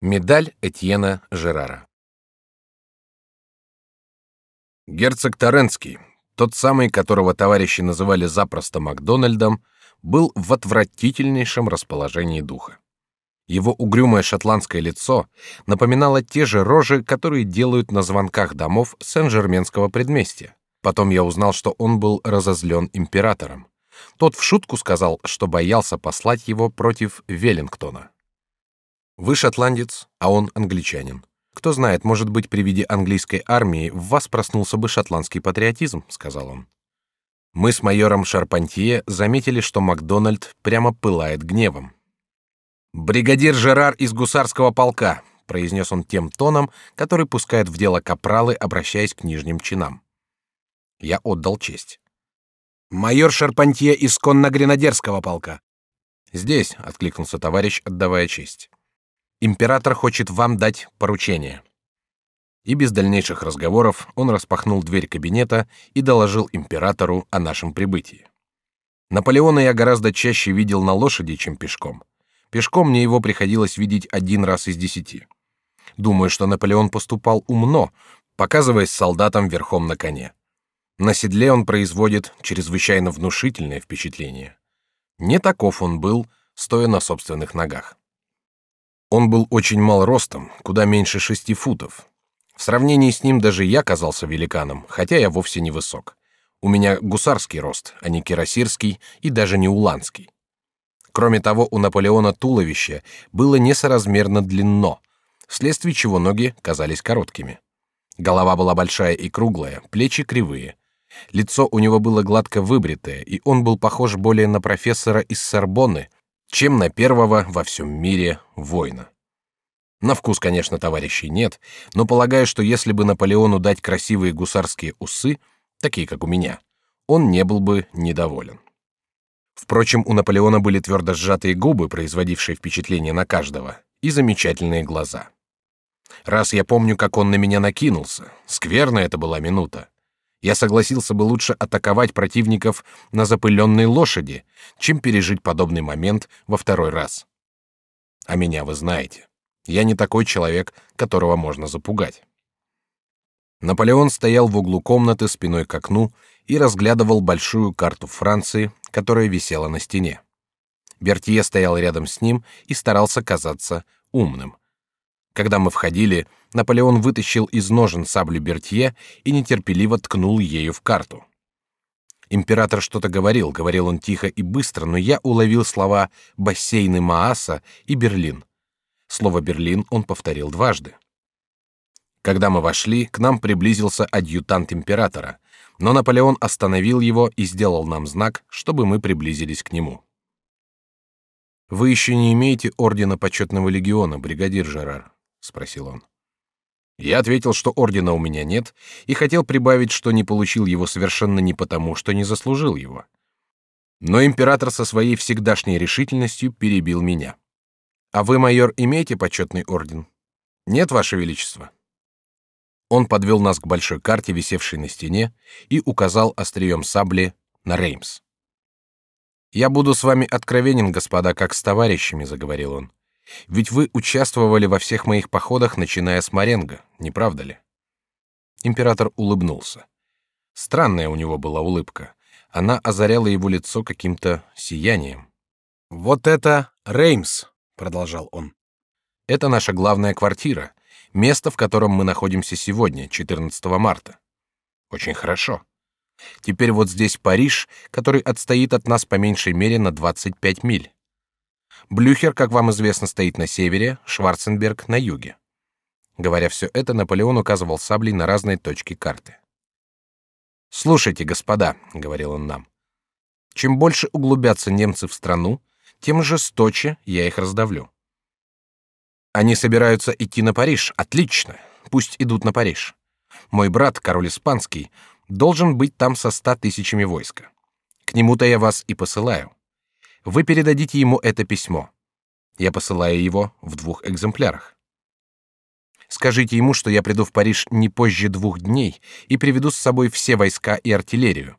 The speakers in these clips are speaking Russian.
Медаль Этьена Жерара. Герцог Торренский, тот самый, которого товарищи называли запросто Макдональдом, был в отвратительнейшем расположении духа. Его угрюмое шотландское лицо напоминало те же рожи, которые делают на звонках домов Сен-Жерменского предместья. Потом я узнал, что он был разозлен императором. Тот в шутку сказал, что боялся послать его против Веллингтона. Вы шотландец, а он англичанин. Кто знает, может быть, при виде английской армии в вас проснулся бы шотландский патриотизм, сказал он. Мы с майором Шарпантье заметили, что Макдональд прямо пылает гневом. Бригадир Жерар из гусарского полка, произнес он тем тоном, который пускает в дело капралы, обращаясь к нижним чинам. Я отдал честь. Майор Шарпантье из конно-гренадерского полка. Здесь, откликнулся товарищ, отдавая честь. Император хочет вам дать поручение. И без дальнейших разговоров он распахнул дверь кабинета и доложил императору о нашем прибытии. Наполеона я гораздо чаще видел на лошади, чем пешком. Пешком мне его приходилось видеть один раз из десяти. Думаю, что Наполеон поступал умно, показываясь солдатам верхом на коне. На седле он производит чрезвычайно внушительное впечатление. Не таков он был, стоя на собственных ногах. Он был очень мал ростом, куда меньше шести футов. В сравнении с ним даже я казался великаном, хотя я вовсе не высок. У меня гусарский рост, а не кирасирский и даже не уланский. Кроме того, у Наполеона туловище было несоразмерно длинно, вследствие чего ноги казались короткими. Голова была большая и круглая, плечи кривые. Лицо у него было гладко выбритое, и он был похож более на профессора из Сорбонны, чем на первого во всем мире воина. На вкус, конечно, товарищей нет, но полагаю, что если бы Наполеону дать красивые гусарские усы, такие как у меня, он не был бы недоволен. Впрочем, у Наполеона были твердо сжатые губы, производившие впечатление на каждого, и замечательные глаза. Раз я помню, как он на меня накинулся, скверная это была минута я согласился бы лучше атаковать противников на запыленной лошади, чем пережить подобный момент во второй раз. А меня вы знаете. Я не такой человек, которого можно запугать. Наполеон стоял в углу комнаты спиной к окну и разглядывал большую карту Франции, которая висела на стене. Бертье стоял рядом с ним и старался казаться умным. Когда мы входили, Наполеон вытащил из ножен саблю Бертье и нетерпеливо ткнул ею в карту. Император что-то говорил, говорил он тихо и быстро, но я уловил слова бассейны Мааса и Берлин. Слово Берлин он повторил дважды. Когда мы вошли, к нам приблизился адъютант императора, но Наполеон остановил его и сделал нам знак, чтобы мы приблизились к нему. Вы еще не имеете ордена почетного легиона, бригадир Жерар, спросил он. Я ответил, что ордена у меня нет, и хотел прибавить, что не получил его совершенно не потому, что не заслужил его. Но император со своей всегдашней решительностью перебил меня. А вы, майор, имеете почетный орден? Нет, ваше величество. Он подвел нас к большой карте, висевшей на стене, и указал острием сабли на Реймс. Я буду с вами откровенен, господа, как с товарищами, заговорил он. Ведь вы участвовали во всех моих походах, начиная с Маренго, не правда ли? Император улыбнулся. Странная у него была улыбка. Она озаряла его лицо каким-то сиянием. Вот это Реймс, продолжал он. Это наша главная квартира, место, в котором мы находимся сегодня, 14 марта. Очень хорошо. Теперь вот здесь Париж, который отстоит от нас по меньшей мере на 25 миль. Блюхер, как вам известно, стоит на севере, Шварценберг на юге. Говоря все это, Наполеон указывал саблей на разные точки карты. Слушайте, господа, говорил он нам, чем больше углубятся немцы в страну, тем жесточе я их раздавлю. Они собираются идти на Париж, отлично, пусть идут на Париж. Мой брат, король испанский, должен быть там со ста тысячами войска. К нему-то я вас и посылаю. Вы передадите ему это письмо. Я посылаю его в двух экземплярах. Скажите ему, что я приду в Париж не позже двух дней и приведу с собой все войска и артиллерию.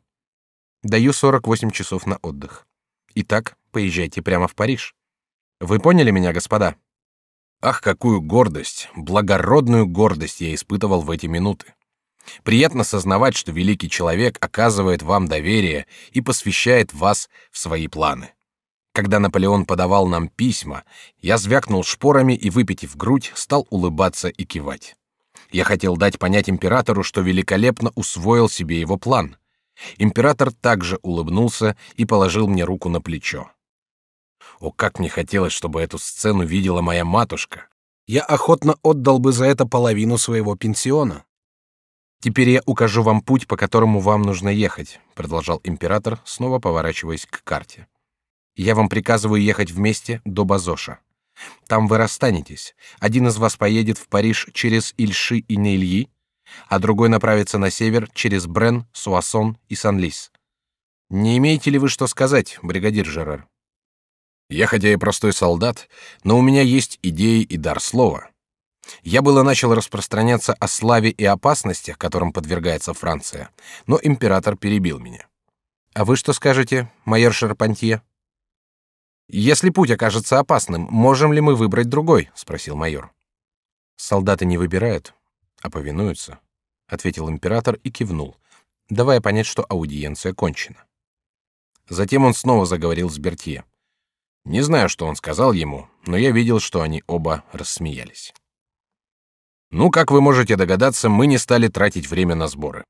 Даю 48 часов на отдых. Итак, поезжайте прямо в Париж. Вы поняли меня, господа? Ах, какую гордость, благородную гордость я испытывал в эти минуты. Приятно сознавать, что великий человек оказывает вам доверие и посвящает вас в свои планы. Когда Наполеон подавал нам письма, я звякнул шпорами и, выпитив грудь, стал улыбаться и кивать. Я хотел дать понять императору, что великолепно усвоил себе его план. Император также улыбнулся и положил мне руку на плечо. О, как мне хотелось, чтобы эту сцену видела моя матушка. Я охотно отдал бы за это половину своего пенсиона. Теперь я укажу вам путь, по которому вам нужно ехать, продолжал император, снова поворачиваясь к карте. Я вам приказываю ехать вместе до Базоша. Там вы расстанетесь. Один из вас поедет в Париж через Ильши и Неильи, а другой направится на север через Брен, Суассон и Санлис. Не имеете ли вы что сказать, бригадир Жерар? Я хотя и простой солдат, но у меня есть идеи и дар слова. Я было начал распространяться о славе и опасностях, которым подвергается Франция, но император перебил меня. А вы что скажете, майор Шарпантье? Если путь окажется опасным, можем ли мы выбрать другой? – спросил майор. Солдаты не выбирают, а повинуются, ответил император и кивнул, давая понять, что аудиенция кончена. Затем он снова заговорил с Бертье. Не знаю, что он сказал ему, но я видел, что они оба рассмеялись. Ну, как вы можете догадаться, мы не стали тратить время на сборы.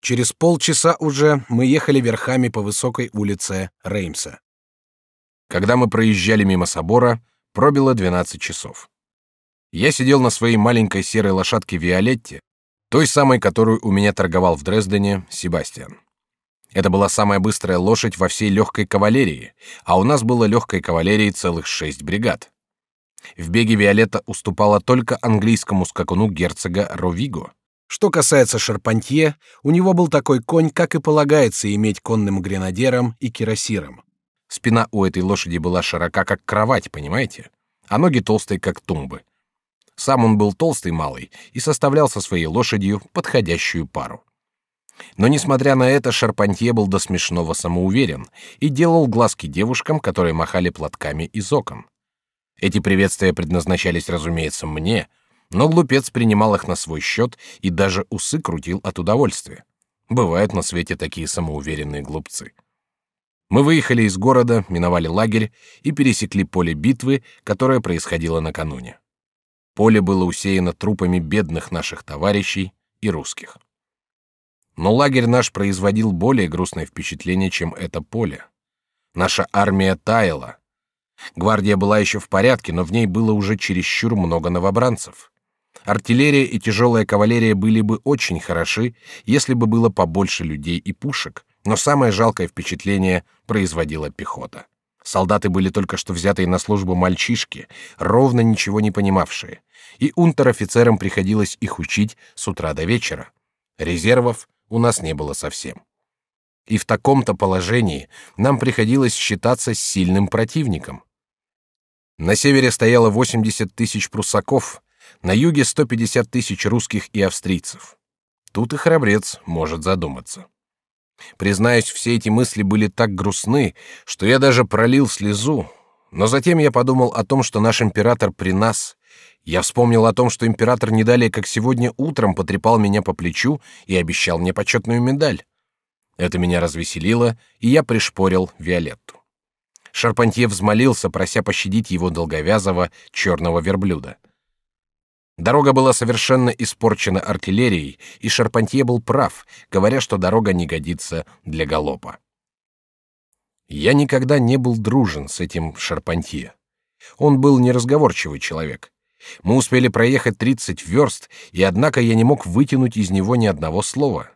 Через полчаса уже мы ехали верхами по высокой улице Реймса. Когда мы проезжали мимо собора, пробило 12 часов. Я сидел на своей маленькой серой лошадке Виолетте, той самой, которую у меня торговал в Дрездене Себастьян. Это была самая быстрая лошадь во всей легкой кавалерии, а у нас было легкой кавалерии целых шесть бригад. В беге Виолетта уступала только английскому скакуну герцога Ровиго. Что касается Шарпантье, у него был такой конь, как и полагается иметь конным гренадерам и кирасирам. Спина у этой лошади была широка, как кровать, понимаете? А ноги толстые, как тумбы. Сам он был толстый малый и составлял со своей лошадью подходящую пару. Но несмотря на это, Шарпантье был до смешного самоуверен и делал глазки девушкам, которые махали платками из окон. Эти приветствия предназначались, разумеется, мне, но глупец принимал их на свой счет и даже усы крутил от удовольствия. Бывают на свете такие самоуверенные глупцы. Мы выехали из города, миновали лагерь и пересекли поле битвы, которое происходило накануне. Поле было усеяно трупами бедных наших товарищей и русских. Но лагерь наш производил более грустное впечатление, чем это поле. Наша армия таяла. Гвардия была еще в порядке, но в ней было уже чересчур много новобранцев. Артиллерия и тяжелая кавалерия были бы очень хороши, если бы было побольше людей и пушек, но самое жалкое впечатление производила пехота. Солдаты были только что взятые на службу мальчишки, ровно ничего не понимавшие, и унтер-офицерам приходилось их учить с утра до вечера. Резервов у нас не было совсем. И в таком-то положении нам приходилось считаться сильным противником. На севере стояло 80 тысяч пруссаков, на юге 150 тысяч русских и австрийцев. Тут и храбрец может задуматься. Признаюсь, все эти мысли были так грустны, что я даже пролил слезу. Но затем я подумал о том, что наш император при нас. Я вспомнил о том, что император не далее, как сегодня утром, потрепал меня по плечу и обещал мне почетную медаль. Это меня развеселило, и я пришпорил Виолетту. Шарпантье взмолился, прося пощадить его долговязого черного верблюда. Дорога была совершенно испорчена артиллерией, и Шарпантье был прав, говоря, что дорога не годится для галопа. Я никогда не был дружен с этим Шарпантье. Он был неразговорчивый человек. Мы успели проехать тридцать верст, и однако я не мог вытянуть из него ни одного слова.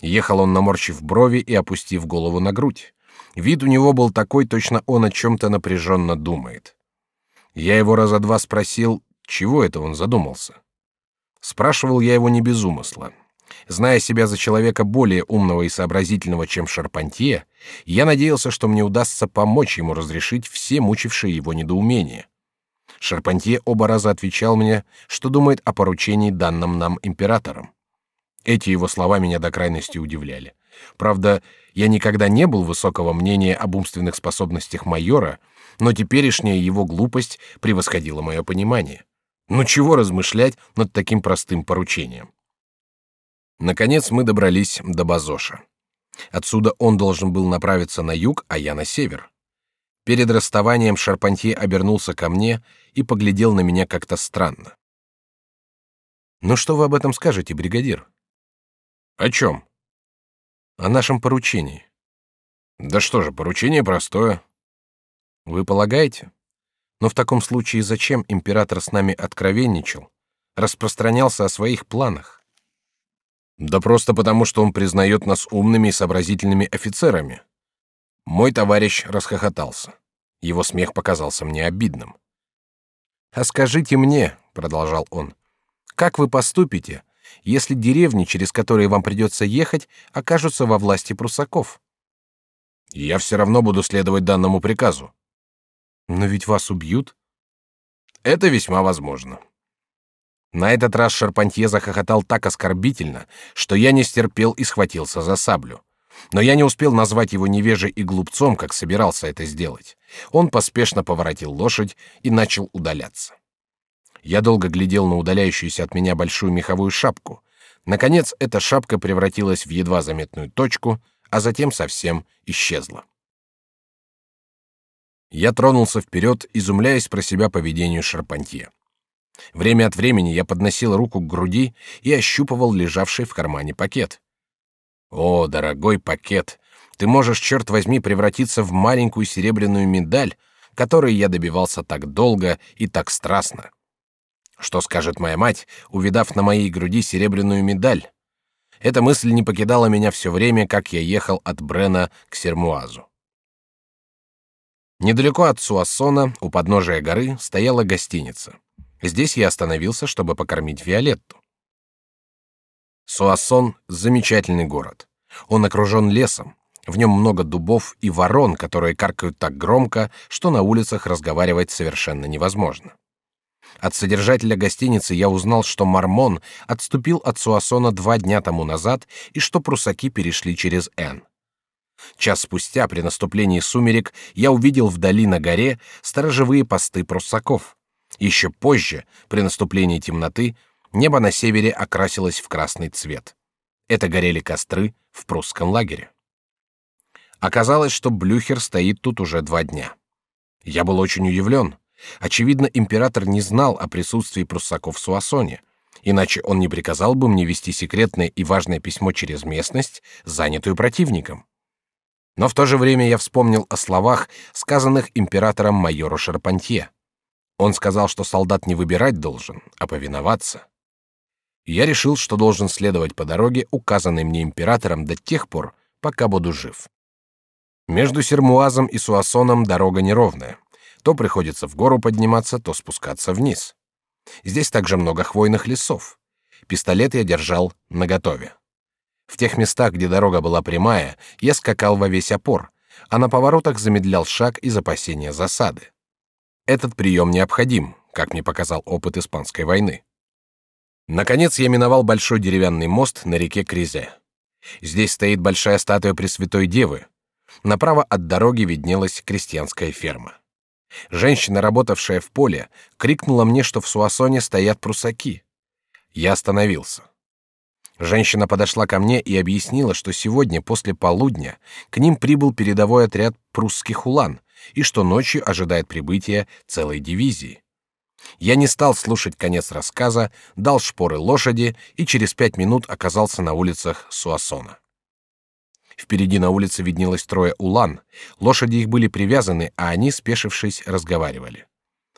Ехал он наморщив брови и опустив голову на грудь. Вид у него был такой, точно он о чем-то напряженно думает. Я его раза два спросил, чего это он задумался? Спрашивал я его не без умысла. Зная себя за человека более умного и сообразительного, чем Шарпантье, я надеялся, что мне удастся помочь ему разрешить все мучившие его недоумения. Шарпантье оба раза отвечал мне, что думает о поручении данном нам императором. Эти его слова меня до крайности удивляли. Правда, я никогда не был высокого мнения об умственных способностях майора, но теперешняя его глупость превосходила мое понимание. Ну чего размышлять над таким простым поручением? Наконец мы добрались до Базоша. Отсюда он должен был направиться на юг, а я на север. Перед расставанием Шарпантье обернулся ко мне и поглядел на меня как-то странно. «Ну что вы об этом скажете, бригадир?» «О чем?» «О нашем поручении». «Да что же, поручение простое». «Вы полагаете? Но в таком случае зачем император с нами откровенничал, распространялся о своих планах?» «Да просто потому, что он признает нас умными и сообразительными офицерами». Мой товарищ расхохотался. Его смех показался мне обидным. «А скажите мне», — продолжал он, — «как вы поступите, если деревни, через которые вам придется ехать, окажутся во власти прусаков?» «Я все равно буду следовать данному приказу». «Но ведь вас убьют?» «Это весьма возможно». На этот раз Шарпантье захохотал так оскорбительно, что я не стерпел и схватился за саблю. Но я не успел назвать его невежей и глупцом, как собирался это сделать. Он поспешно поворотил лошадь и начал удаляться. Я долго глядел на удаляющуюся от меня большую меховую шапку. Наконец, эта шапка превратилась в едва заметную точку, а затем совсем исчезла. Я тронулся вперед, изумляясь про себя поведению Шарпантье. Время от времени я подносил руку к груди и ощупывал лежавший в кармане пакет. О, дорогой пакет, ты можешь, черт возьми, превратиться в маленькую серебряную медаль, которой я добивался так долго и так страстно. Что скажет моя мать, увидав на моей груди серебряную медаль? Эта мысль не покидала меня все время, как я ехал от Брена к Сермуазу. Недалеко от Суассона, у подножия горы, стояла гостиница. Здесь я остановился, чтобы покормить Виолетту. Суассон — замечательный город. Он окружен лесом. В нем много дубов и ворон, которые каркают так громко, что на улицах разговаривать совершенно невозможно. От содержателя гостиницы я узнал, что Мармон отступил от Суассона два дня тому назад и что прусаки перешли через Н. Час спустя, при наступлении сумерек, я увидел вдали на горе сторожевые посты пруссаков. Еще позже, при наступлении темноты, Небо на севере окрасилось в красный цвет. Это горели костры в прусском лагере. Оказалось, что Блюхер стоит тут уже два дня. Я был очень удивлен. Очевидно, император не знал о присутствии пруссаков в Суассоне, иначе он не приказал бы мне вести секретное и важное письмо через местность, занятую противником. Но в то же время я вспомнил о словах, сказанных императором майору Шарпантье. Он сказал, что солдат не выбирать должен, а повиноваться я решил, что должен следовать по дороге, указанной мне императором до тех пор, пока буду жив. Между Сермуазом и Суассоном дорога неровная. То приходится в гору подниматься, то спускаться вниз. Здесь также много хвойных лесов. Пистолет я держал наготове. В тех местах, где дорога была прямая, я скакал во весь опор, а на поворотах замедлял шаг из опасения засады. Этот прием необходим, как мне показал опыт испанской войны. Наконец я миновал большой деревянный мост на реке Кризе. Здесь стоит большая статуя Пресвятой Девы. Направо от дороги виднелась крестьянская ферма. Женщина, работавшая в поле, крикнула мне, что в Суассоне стоят прусаки. Я остановился. Женщина подошла ко мне и объяснила, что сегодня после полудня к ним прибыл передовой отряд прусских улан и что ночью ожидает прибытия целой дивизии. Я не стал слушать конец рассказа, дал шпоры лошади и через пять минут оказался на улицах Суассона. Впереди на улице виднелось трое улан. Лошади их были привязаны, а они, спешившись, разговаривали.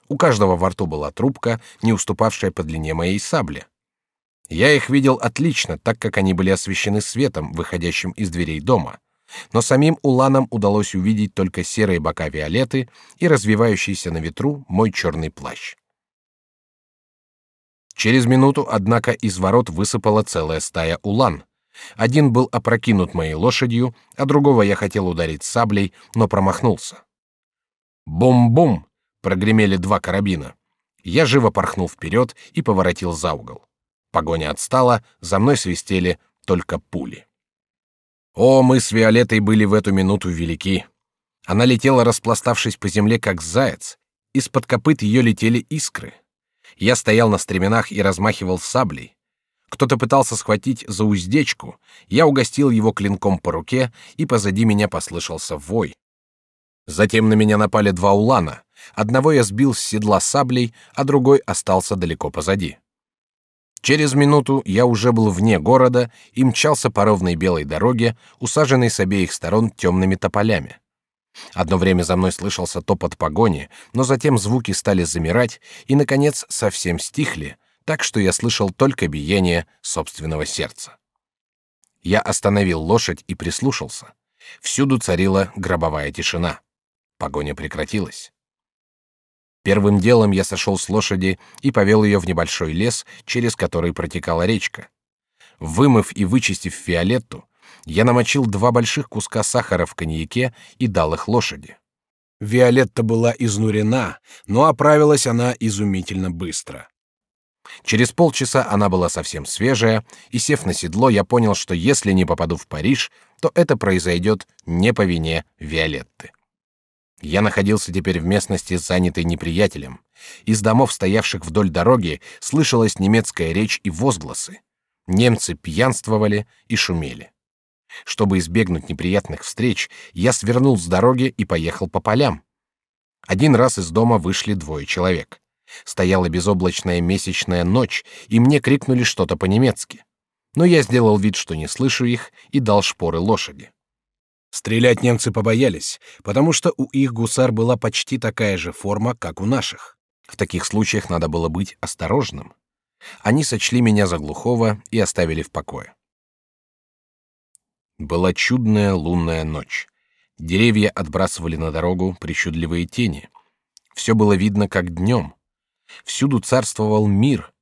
У каждого во рту была трубка, не уступавшая по длине моей сабли. Я их видел отлично, так как они были освещены светом, выходящим из дверей дома. Но самим уланам удалось увидеть только серые бока Виолеты и развивающийся на ветру мой черный плащ. Через минуту, однако, из ворот высыпала целая стая улан. Один был опрокинут моей лошадью, а другого я хотел ударить саблей, но промахнулся. Бум-бум! Прогремели два карабина. Я живо порхнул вперед и поворотил за угол. Погоня отстала, за мной свистели только пули. О, мы с Виолеттой были в эту минуту велики. Она летела, распластавшись по земле, как заяц. Из-под копыт ее летели искры. Я стоял на стременах и размахивал саблей. Кто-то пытался схватить за уздечку. Я угостил его клинком по руке, и позади меня послышался вой. Затем на меня напали два улана. Одного я сбил с седла саблей, а другой остался далеко позади. Через минуту я уже был вне города и мчался по ровной белой дороге, усаженной с обеих сторон темными тополями. Одно время за мной слышался топот погони, но затем звуки стали замирать и, наконец, совсем стихли, так что я слышал только биение собственного сердца. Я остановил лошадь и прислушался. Всюду царила гробовая тишина. Погоня прекратилась. Первым делом я сошел с лошади и повел ее в небольшой лес, через который протекала речка. Вымыв и вычистив фиолетту, я намочил два больших куска сахара в коньяке и дал их лошади. Виолетта была изнурена, но оправилась она изумительно быстро. Через полчаса она была совсем свежая, и сев на седло, я понял, что если не попаду в Париж, то это произойдет не по вине Виолетты. Я находился теперь в местности, занятой неприятелем. Из домов, стоявших вдоль дороги, слышалась немецкая речь и возгласы. Немцы пьянствовали и шумели. Чтобы избегнуть неприятных встреч, я свернул с дороги и поехал по полям. Один раз из дома вышли двое человек. Стояла безоблачная месячная ночь, и мне крикнули что-то по-немецки. Но я сделал вид, что не слышу их, и дал шпоры лошади. Стрелять немцы побоялись, потому что у их гусар была почти такая же форма, как у наших. В таких случаях надо было быть осторожным. Они сочли меня за глухого и оставили в покое. Была чудная лунная ночь. Деревья отбрасывали на дорогу причудливые тени. Все было видно как днем. Всюду царствовал мир,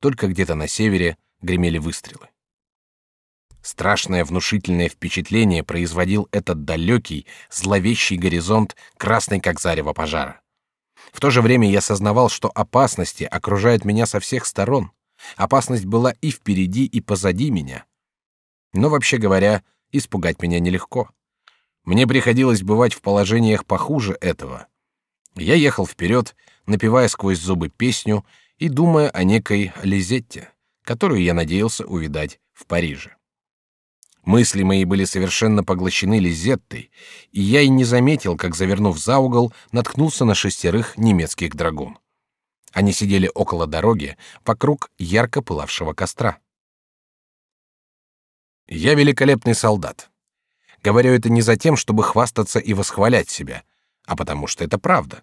только где-то на севере гремели выстрелы. Страшное внушительное впечатление производил этот далекий, зловещий горизонт, красный как зарево пожара. В то же время я сознавал, что опасности окружают меня со всех сторон. Опасность была и впереди, и позади меня. Но вообще говоря, испугать меня нелегко. Мне приходилось бывать в положениях похуже этого. Я ехал вперед, напевая сквозь зубы песню и думая о некой Лизетте, которую я надеялся увидать в Париже. Мысли мои были совершенно поглощены Лизеттой, и я и не заметил, как, завернув за угол, наткнулся на шестерых немецких драгун. Они сидели около дороги, вокруг ярко пылавшего костра. Я великолепный солдат. Говорю это не за тем, чтобы хвастаться и восхвалять себя, а потому что это правда.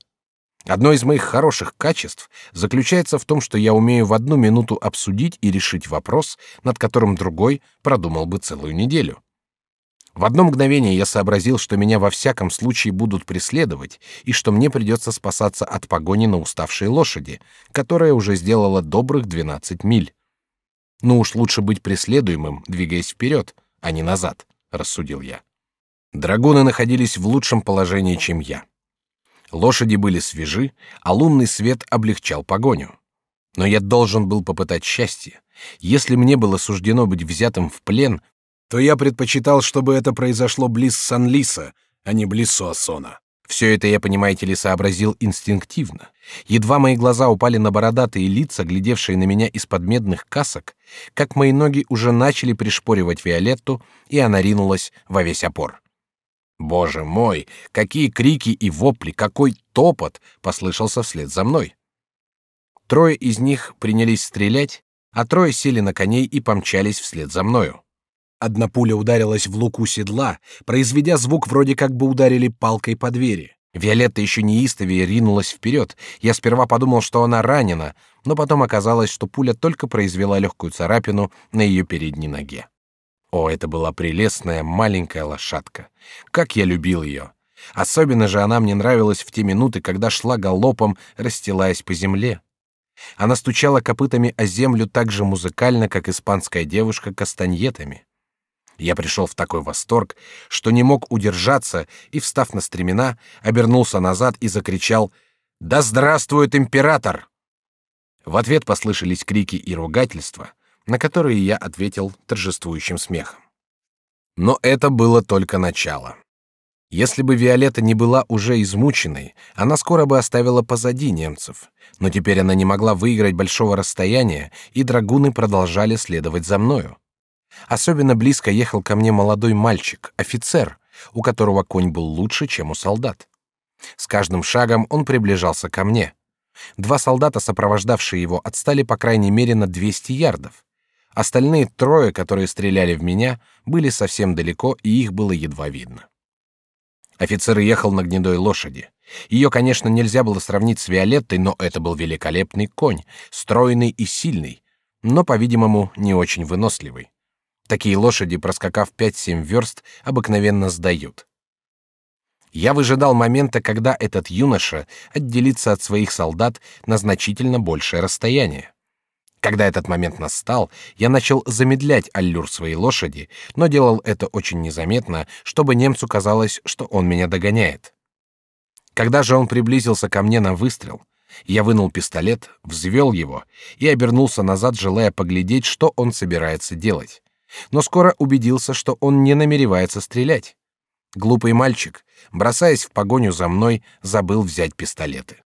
Одно из моих хороших качеств заключается в том, что я умею в одну минуту обсудить и решить вопрос, над которым другой продумал бы целую неделю. В одно мгновение я сообразил, что меня во всяком случае будут преследовать и что мне придется спасаться от погони на уставшей лошади, которая уже сделала добрых двенадцать миль. Ну уж лучше быть преследуемым, двигаясь вперед, а не назад, рассудил я. Драгуны находились в лучшем положении, чем я. Лошади были свежи, а лунный свет облегчал погоню. Но я должен был попытать счастье. Если мне было суждено быть взятым в плен, то я предпочитал, чтобы это произошло близ Сан-Лиса, а не близ Суассона. Все это я, понимаете ли, сообразил инстинктивно. Едва мои глаза упали на бородатые лица, глядевшие на меня из-под медных касок, как мои ноги уже начали пришпоривать Виолетту, и она ринулась во весь опор. Боже мой, какие крики и вопли, какой топот послышался вслед за мной. Трое из них принялись стрелять, а трое сели на коней и помчались вслед за мною. Одна пуля ударилась в луку седла, произведя звук вроде как бы ударили палкой по двери. Виолетта еще неистовее ринулась вперед. Я сперва подумал, что она ранена, но потом оказалось, что пуля только произвела легкую царапину на ее передней ноге. О, это была прелестная маленькая лошадка. Как я любил ее! Особенно же она мне нравилась в те минуты, когда шла галопом, расстилаясь по земле. Она стучала копытами о землю так же музыкально, как испанская девушка кастаньетами. Я пришел в такой восторг, что не мог удержаться и, встав на стремена, обернулся назад и закричал «Да здравствует император!». В ответ послышались крики и ругательства, на которые я ответил торжествующим смехом. Но это было только начало. Если бы Виолетта не была уже измученной, она скоро бы оставила позади немцев. Но теперь она не могла выиграть большого расстояния, и драгуны продолжали следовать за мною. Особенно близко ехал ко мне молодой мальчик, офицер, у которого конь был лучше, чем у солдат. С каждым шагом он приближался ко мне. Два солдата, сопровождавшие его, отстали по крайней мере на 200 ярдов. Остальные трое, которые стреляли в меня, были совсем далеко, и их было едва видно. Офицер ехал на гнедой лошади. Ее, конечно, нельзя было сравнить с Виолеттой, но это был великолепный конь, стройный и сильный, но, по-видимому, не очень выносливый. Такие лошади, проскакав пять-семь верст, обыкновенно сдают. Я выжидал момента, когда этот юноша отделится от своих солдат на значительно большее расстояние. Когда этот момент настал, я начал замедлять аллюр своей лошади, но делал это очень незаметно, чтобы немцу казалось, что он меня догоняет. Когда же он приблизился ко мне на выстрел, я вынул пистолет, взвел его и обернулся назад, желая поглядеть, что он собирается делать но скоро убедился, что он не намеревается стрелять. Глупый мальчик, бросаясь в погоню за мной, забыл взять пистолеты.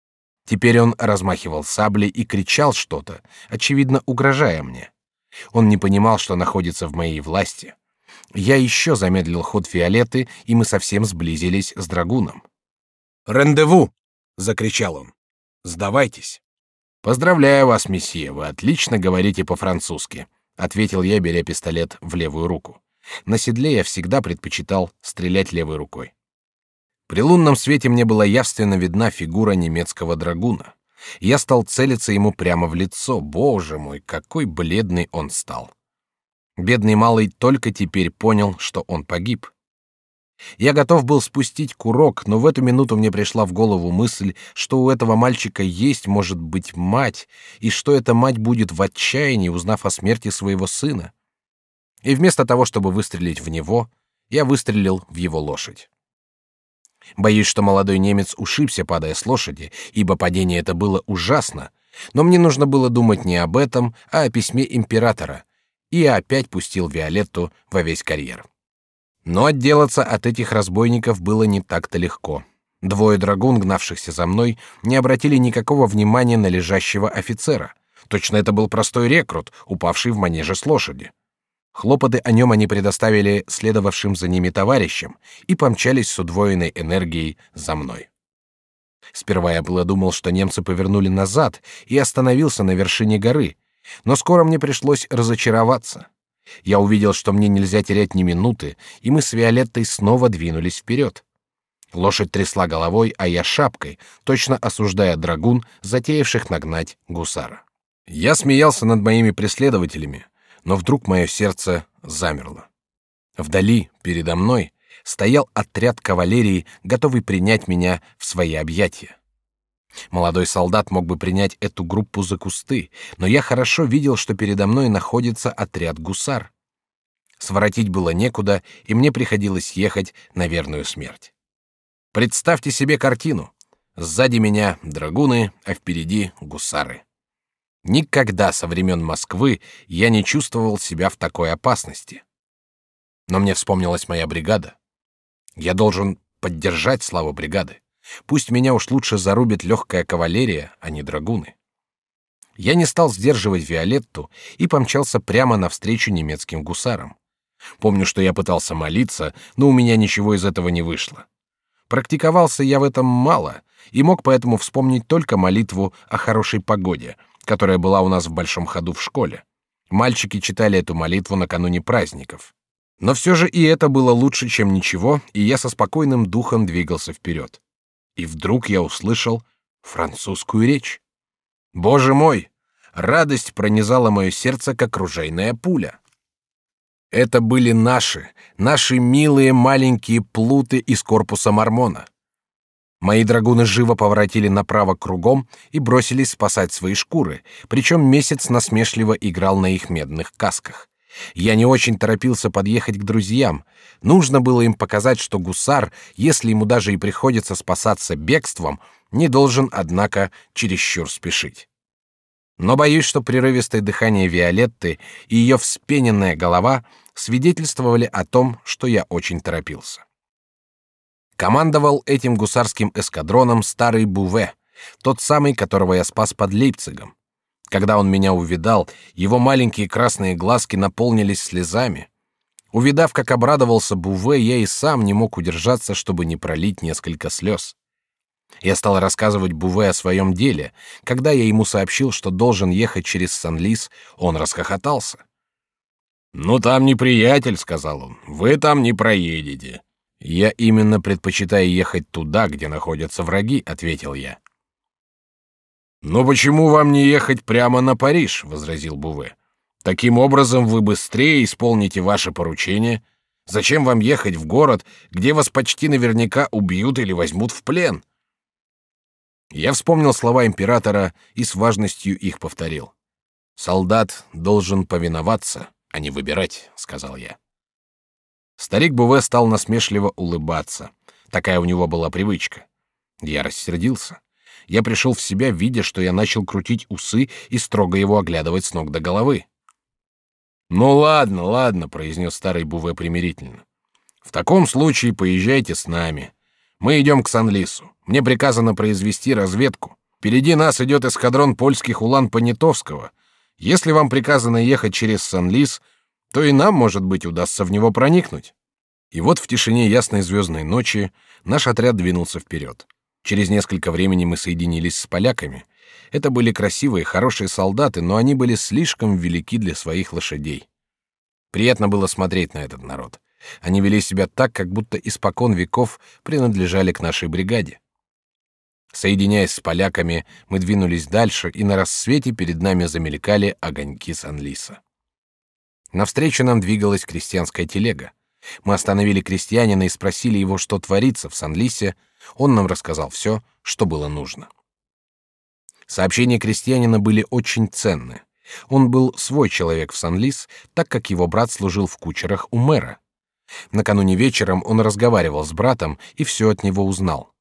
Теперь он размахивал саблей и кричал что-то, очевидно угрожая мне. Он не понимал, что находится в моей власти. Я еще замедлил ход Фиолеты, и мы совсем сблизились с драгуном. «Рандеву!» — закричал он. «Сдавайтесь!» «Поздравляю вас, месье, вы отлично говорите по-французски ответил я, беря пистолет в левую руку. На седле я всегда предпочитал стрелять левой рукой. При лунном свете мне была явственно видна фигура немецкого драгуна. Я стал целиться ему прямо в лицо. Боже мой, какой бледный он стал! Бедный малый только теперь понял, что он погиб. Я готов был спустить курок, но в эту минуту мне пришла в голову мысль, что у этого мальчика есть, может быть, мать, и что эта мать будет в отчаянии, узнав о смерти своего сына. И вместо того, чтобы выстрелить в него, я выстрелил в его лошадь. Боюсь, что молодой немец ушибся, падая с лошади, ибо падение это было ужасно, но мне нужно было думать не об этом, а о письме императора, и я опять пустил Виолетту во весь карьер. Но отделаться от этих разбойников было не так-то легко. Двое драгун, гнавшихся за мной, не обратили никакого внимания на лежащего офицера. Точно это был простой рекрут, упавший в манеже с лошади. Хлопоты о нем они предоставили следовавшим за ними товарищам и помчались с удвоенной энергией за мной. Сперва я было думал, что немцы повернули назад и остановился на вершине горы, но скоро мне пришлось разочароваться. Я увидел, что мне нельзя терять ни минуты, и мы с Виолеттой снова двинулись вперед. Лошадь трясла головой, а я шапкой, точно осуждая драгун, затеявших нагнать гусара. Я смеялся над моими преследователями, но вдруг мое сердце замерло. Вдали, передо мной, стоял отряд кавалерии, готовый принять меня в свои объятия. Молодой солдат мог бы принять эту группу за кусты, но я хорошо видел, что передо мной находится отряд гусар. Своротить было некуда, и мне приходилось ехать на верную смерть. Представьте себе картину. Сзади меня драгуны, а впереди гусары. Никогда со времен Москвы я не чувствовал себя в такой опасности. Но мне вспомнилась моя бригада. Я должен поддержать славу бригады. Пусть меня уж лучше зарубит легкая кавалерия, а не драгуны. Я не стал сдерживать Виолетту и помчался прямо навстречу немецким гусарам. Помню, что я пытался молиться, но у меня ничего из этого не вышло. Практиковался я в этом мало и мог поэтому вспомнить только молитву о хорошей погоде, которая была у нас в большом ходу в школе. Мальчики читали эту молитву накануне праздников. Но все же и это было лучше, чем ничего, и я со спокойным духом двигался вперед и вдруг я услышал французскую речь. Боже мой! Радость пронизала мое сердце, как ружейная пуля. Это были наши, наши милые маленькие плуты из корпуса Мормона. Мои драгуны живо поворотили направо кругом и бросились спасать свои шкуры, причем месяц насмешливо играл на их медных касках. Я не очень торопился подъехать к друзьям. Нужно было им показать, что гусар, если ему даже и приходится спасаться бегством, не должен, однако, чересчур спешить. Но боюсь, что прерывистое дыхание Виолетты и ее вспененная голова свидетельствовали о том, что я очень торопился. Командовал этим гусарским эскадроном старый Буве, тот самый, которого я спас под Лейпцигом. Когда он меня увидал, его маленькие красные глазки наполнились слезами. Увидав, как обрадовался Буве, я и сам не мог удержаться, чтобы не пролить несколько слез. Я стал рассказывать Буве о своем деле. Когда я ему сообщил, что должен ехать через Сан-Лис, он расхохотался. «Ну там не приятель», — сказал он, — «вы там не проедете». «Я именно предпочитаю ехать туда, где находятся враги», — ответил я. «Но почему вам не ехать прямо на Париж?» — возразил Буве. «Таким образом вы быстрее исполните ваше поручение. Зачем вам ехать в город, где вас почти наверняка убьют или возьмут в плен?» Я вспомнил слова императора и с важностью их повторил. «Солдат должен повиноваться, а не выбирать», — сказал я. Старик Буве стал насмешливо улыбаться. Такая у него была привычка. Я рассердился. Я пришел в себя, видя, что я начал крутить усы и строго его оглядывать с ног до головы. «Ну ладно, ладно», — произнес старый Буве примирительно. «В таком случае поезжайте с нами. Мы идем к Сан-Лису. Мне приказано произвести разведку. Впереди нас идет эскадрон польских улан-понятовского — если вам приказано ехать через Сан-Лис, то и нам, может быть, удастся в него проникнуть. И вот в тишине ясной звездной ночи наш отряд двинулся вперед. Через несколько времени мы соединились с поляками. Это были красивые, хорошие солдаты, но они были слишком велики для своих лошадей. Приятно было смотреть на этот народ. Они вели себя так, как будто испокон веков принадлежали к нашей бригаде. Соединяясь с поляками, мы двинулись дальше, и на рассвете перед нами замелькали огоньки Сан-Лиса. Навстречу нам двигалась крестьянская телега. Мы остановили крестьянина и спросили его, что творится в Сан-Лисе. Он нам рассказал все, что было нужно. Сообщения крестьянина были очень ценны. Он был свой человек в Сан-Лис, так как его брат служил в кучерах у мэра. Накануне вечером он разговаривал с братом и все от него узнал.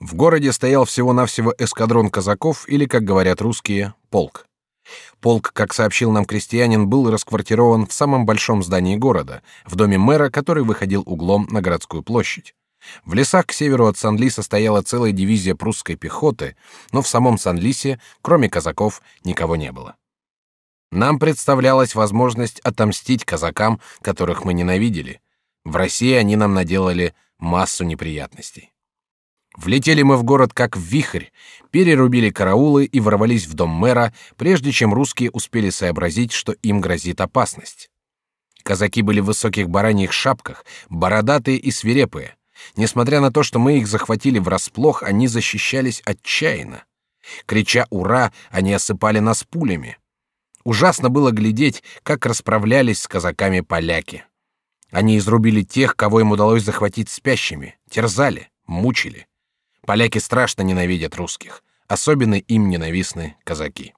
В городе стоял всего-навсего эскадрон казаков, или, как говорят русские, полк. Полк, как сообщил нам крестьянин, был расквартирован в самом большом здании города, в доме мэра, который выходил углом на городскую площадь. В лесах к северу от Сан-Лиса стояла целая дивизия прусской пехоты, но в самом Сан-Лисе, кроме казаков, никого не было. Нам представлялась возможность отомстить казакам, которых мы ненавидели. В России они нам наделали массу неприятностей. Влетели мы в город как в вихрь, перерубили караулы и ворвались в дом мэра, прежде чем русские успели сообразить, что им грозит опасность. Казаки были в высоких бараньих шапках, бородатые и свирепые. Несмотря на то, что мы их захватили врасплох, они защищались отчаянно. Крича «Ура!», они осыпали нас пулями. Ужасно было глядеть, как расправлялись с казаками поляки. Они изрубили тех, кого им удалось захватить спящими, терзали, мучили. Поляки страшно ненавидят русских, особенно им ненавистны казаки.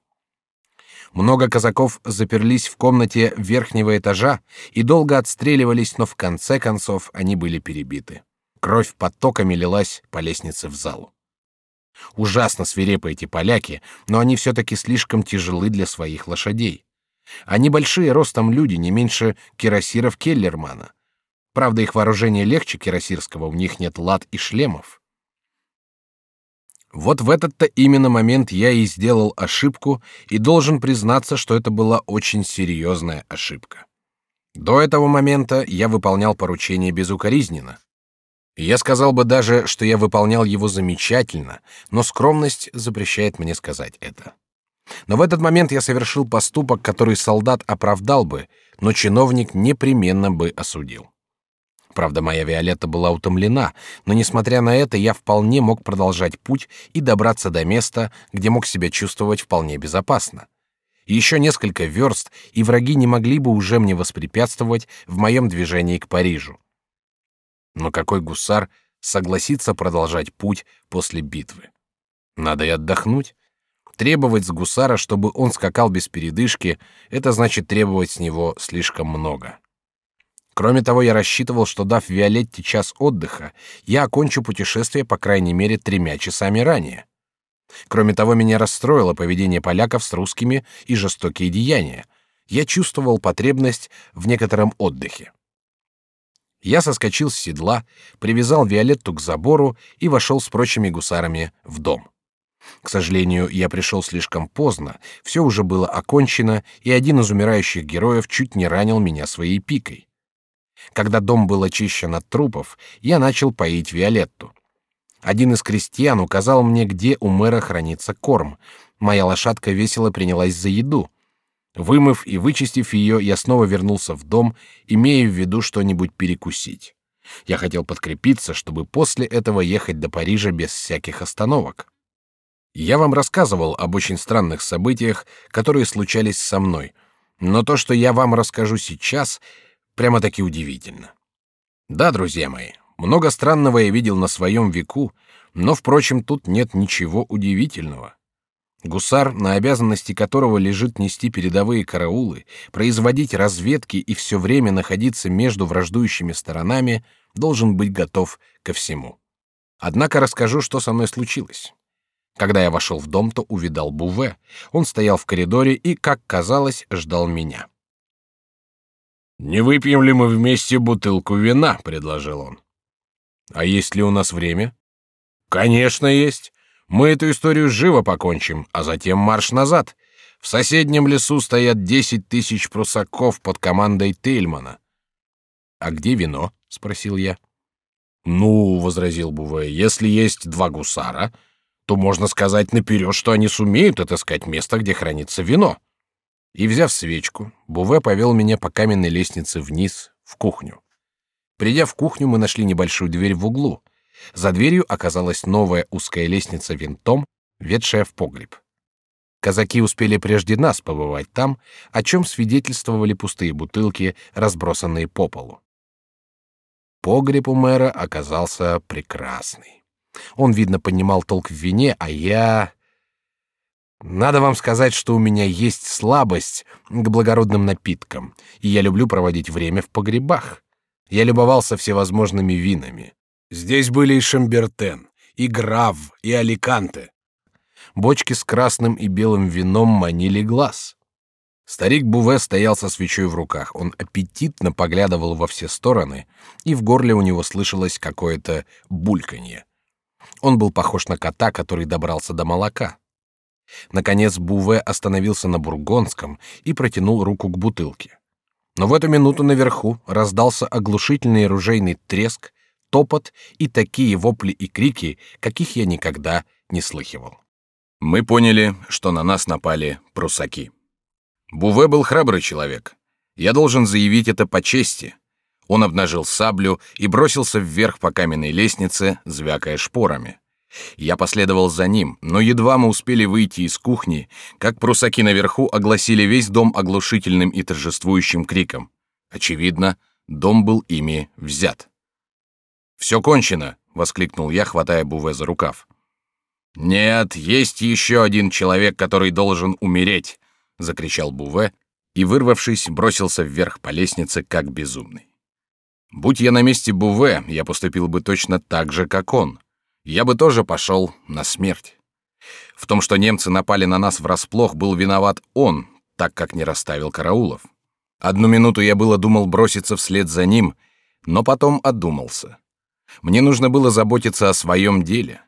Много казаков заперлись в комнате верхнего этажа и долго отстреливались, но в конце концов они были перебиты. Кровь потоками лилась по лестнице в залу. Ужасно свирепы эти поляки, но они все-таки слишком тяжелы для своих лошадей. Они большие ростом люди, не меньше кирасиров Келлермана. Правда, их вооружение легче кирасирского, у них нет лад и шлемов. Вот в этот-то именно момент я и сделал ошибку, и должен признаться, что это была очень серьезная ошибка. До этого момента я выполнял поручение безукоризненно. Я сказал бы даже, что я выполнял его замечательно, но скромность запрещает мне сказать это. Но в этот момент я совершил поступок, который солдат оправдал бы, но чиновник непременно бы осудил. Правда, моя Виолетта была утомлена, но несмотря на это, я вполне мог продолжать путь и добраться до места, где мог себя чувствовать вполне безопасно. Еще несколько верст, и враги не могли бы уже мне воспрепятствовать в моем движении к Парижу. Но какой гусар согласится продолжать путь после битвы? Надо и отдохнуть. Требовать с гусара, чтобы он скакал без передышки, это значит требовать с него слишком много. Кроме того, я рассчитывал, что дав Виолетте час отдыха, я окончу путешествие по крайней мере тремя часами ранее. Кроме того, меня расстроило поведение поляков с русскими и жестокие деяния. Я чувствовал потребность в некотором отдыхе. Я соскочил с седла, привязал Виолетту к забору и вошел с прочими гусарами в дом. К сожалению, я пришел слишком поздно, все уже было окончено, и один из умирающих героев чуть не ранил меня своей пикой. Когда дом был очищен от трупов, я начал поить Виолетту. Один из крестьян указал мне, где у мэра хранится корм. Моя лошадка весело принялась за еду. Вымыв и вычистив ее, я снова вернулся в дом, имея в виду что-нибудь перекусить. Я хотел подкрепиться, чтобы после этого ехать до Парижа без всяких остановок. Я вам рассказывал об очень странных событиях, которые случались со мной, но то, что я вам расскажу сейчас, прямо-таки удивительно. Да, друзья мои, много странного я видел на своем веку, но, впрочем, тут нет ничего удивительного. Гусар, на обязанности которого лежит нести передовые караулы, производить разведки и все время находиться между враждующими сторонами, должен быть готов ко всему. Однако расскажу, что со мной случилось. Когда я вошел в дом, то увидал Буве. Он стоял в коридоре и, как казалось, ждал меня. «Не выпьем ли мы вместе бутылку вина?» — предложил он. «А есть ли у нас время?» «Конечно есть. Мы эту историю живо покончим, а затем марш назад. В соседнем лесу стоят десять тысяч прусаков под командой Тельмана. А где вино? спросил я. Ну, возразил Буве, если есть два гусара, то можно сказать наперед, что они сумеют отыскать место, где хранится вино. И взяв свечку, Буве повел меня по каменной лестнице вниз в кухню. Придя в кухню, мы нашли небольшую дверь в углу. За дверью оказалась новая узкая лестница винтом, ведшая в погреб. Казаки успели прежде нас побывать там, о чем свидетельствовали пустые бутылки, разбросанные по полу. Погреб у мэра оказался прекрасный. Он, видно, понимал толк в вине, а я... Надо вам сказать, что у меня есть слабость к благородным напиткам, и я люблю проводить время в погребах. Я любовался всевозможными винами. Здесь были и Шамбертен, и Грав, и Аликанте. Бочки с красным и белым вином манили глаз. Старик Буве стоял со свечой в руках. Он аппетитно поглядывал во все стороны, и в горле у него слышалось какое-то бульканье. Он был похож на кота, который добрался до молока. Наконец Буве остановился на бургонском и протянул руку к бутылке. Но в эту минуту наверху раздался оглушительный ружейный треск, топот и такие вопли и крики, каких я никогда не слыхивал. Мы поняли, что на нас напали прусаки. Буве был храбрый человек. Я должен заявить это по чести. Он обнажил саблю и бросился вверх по каменной лестнице, звякая шпорами. Я последовал за ним, но едва мы успели выйти из кухни, как прусаки наверху огласили весь дом оглушительным и торжествующим криком. Очевидно, дом был ими взят. Все кончено, воскликнул я, хватая Буве за рукав. Нет, есть еще один человек, который должен умереть, закричал Буве и, вырвавшись, бросился вверх по лестнице, как безумный. Будь я на месте Буве, я поступил бы точно так же, как он. Я бы тоже пошел на смерть. В том, что немцы напали на нас врасплох, был виноват он, так как не расставил караулов. Одну минуту я было думал броситься вслед за ним, но потом одумался. Мне нужно было заботиться о своем деле.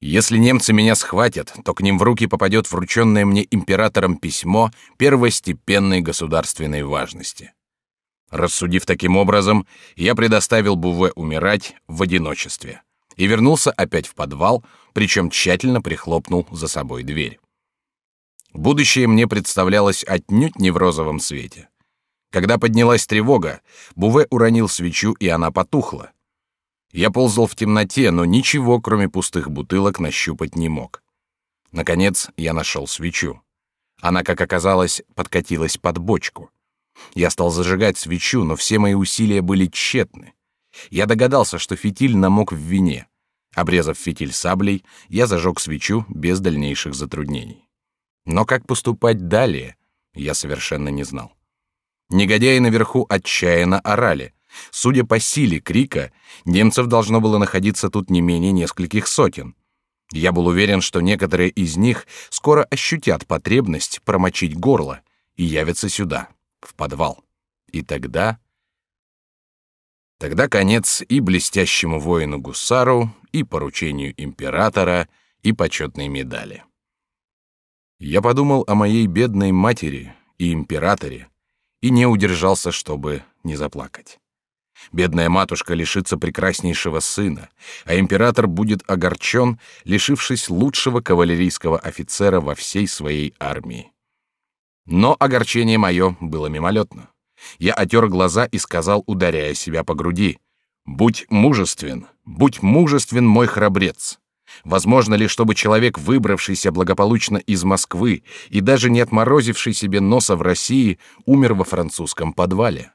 Если немцы меня схватят, то к ним в руки попадет врученное мне императором письмо первостепенной государственной важности. Рассудив таким образом, я предоставил Буве умирать в одиночестве и вернулся опять в подвал, причем тщательно прихлопнул за собой дверь. Будущее мне представлялось отнюдь не в розовом свете. Когда поднялась тревога, Буве уронил свечу, и она потухла. Я ползал в темноте, но ничего, кроме пустых бутылок, нащупать не мог. Наконец, я нашел свечу. Она, как оказалось, подкатилась под бочку. Я стал зажигать свечу, но все мои усилия были тщетны. Я догадался, что фитиль намок в вине. Обрезав фитиль саблей, я зажег свечу без дальнейших затруднений. Но как поступать далее, я совершенно не знал. Негодяи наверху отчаянно орали — Судя по силе крика, немцев должно было находиться тут не менее нескольких сотен. Я был уверен, что некоторые из них скоро ощутят потребность промочить горло и явятся сюда, в подвал. И тогда... Тогда конец и блестящему воину-гусару, и поручению императора, и почетной медали. Я подумал о моей бедной матери и императоре и не удержался, чтобы не заплакать. Бедная матушка лишится прекраснейшего сына, а император будет огорчен, лишившись лучшего кавалерийского офицера во всей своей армии. Но огорчение мое было мимолетно. Я отер глаза и сказал, ударяя себя по груди, «Будь мужествен, будь мужествен, мой храбрец. Возможно ли, чтобы человек, выбравшийся благополучно из Москвы и даже не отморозивший себе носа в России, умер во французском подвале?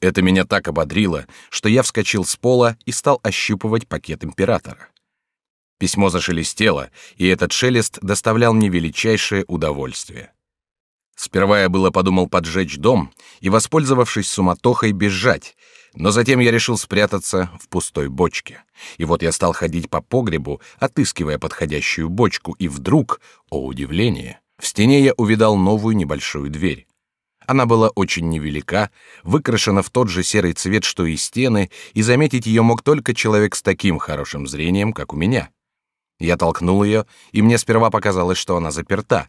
Это меня так ободрило, что я вскочил с пола и стал ощупывать пакет императора. Письмо зашелестело, и этот шелест доставлял мне величайшее удовольствие. Сперва я было подумал поджечь дом и, воспользовавшись суматохой, бежать, но затем я решил спрятаться в пустой бочке. И вот я стал ходить по погребу, отыскивая подходящую бочку, и вдруг, о удивление, в стене я увидал новую небольшую дверь. Она была очень невелика, выкрашена в тот же серый цвет, что и стены, и заметить ее мог только человек с таким хорошим зрением, как у меня. Я толкнул ее, и мне сперва показалось, что она заперта.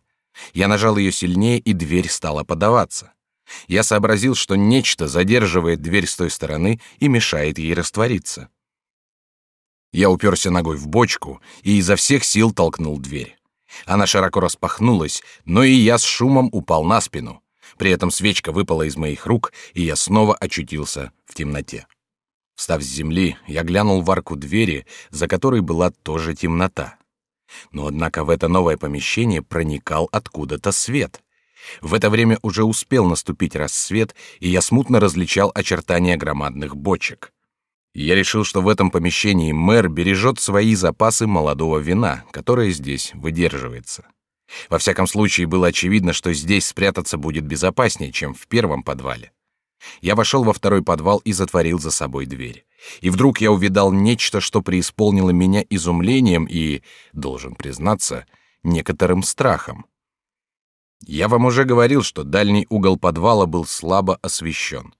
Я нажал ее сильнее, и дверь стала подаваться. Я сообразил, что нечто задерживает дверь с той стороны и мешает ей раствориться. Я уперся ногой в бочку и изо всех сил толкнул дверь. Она широко распахнулась, но и я с шумом упал на спину. При этом свечка выпала из моих рук, и я снова очутился в темноте. Встав с земли, я глянул в арку двери, за которой была тоже темнота. Но однако в это новое помещение проникал откуда-то свет. В это время уже успел наступить рассвет, и я смутно различал очертания громадных бочек. Я решил, что в этом помещении мэр бережет свои запасы молодого вина, которое здесь выдерживается. Во всяком случае, было очевидно, что здесь спрятаться будет безопаснее, чем в первом подвале. Я вошел во второй подвал и затворил за собой дверь. И вдруг я увидал нечто, что преисполнило меня изумлением и, должен признаться, некоторым страхом. Я вам уже говорил, что дальний угол подвала был слабо освещен.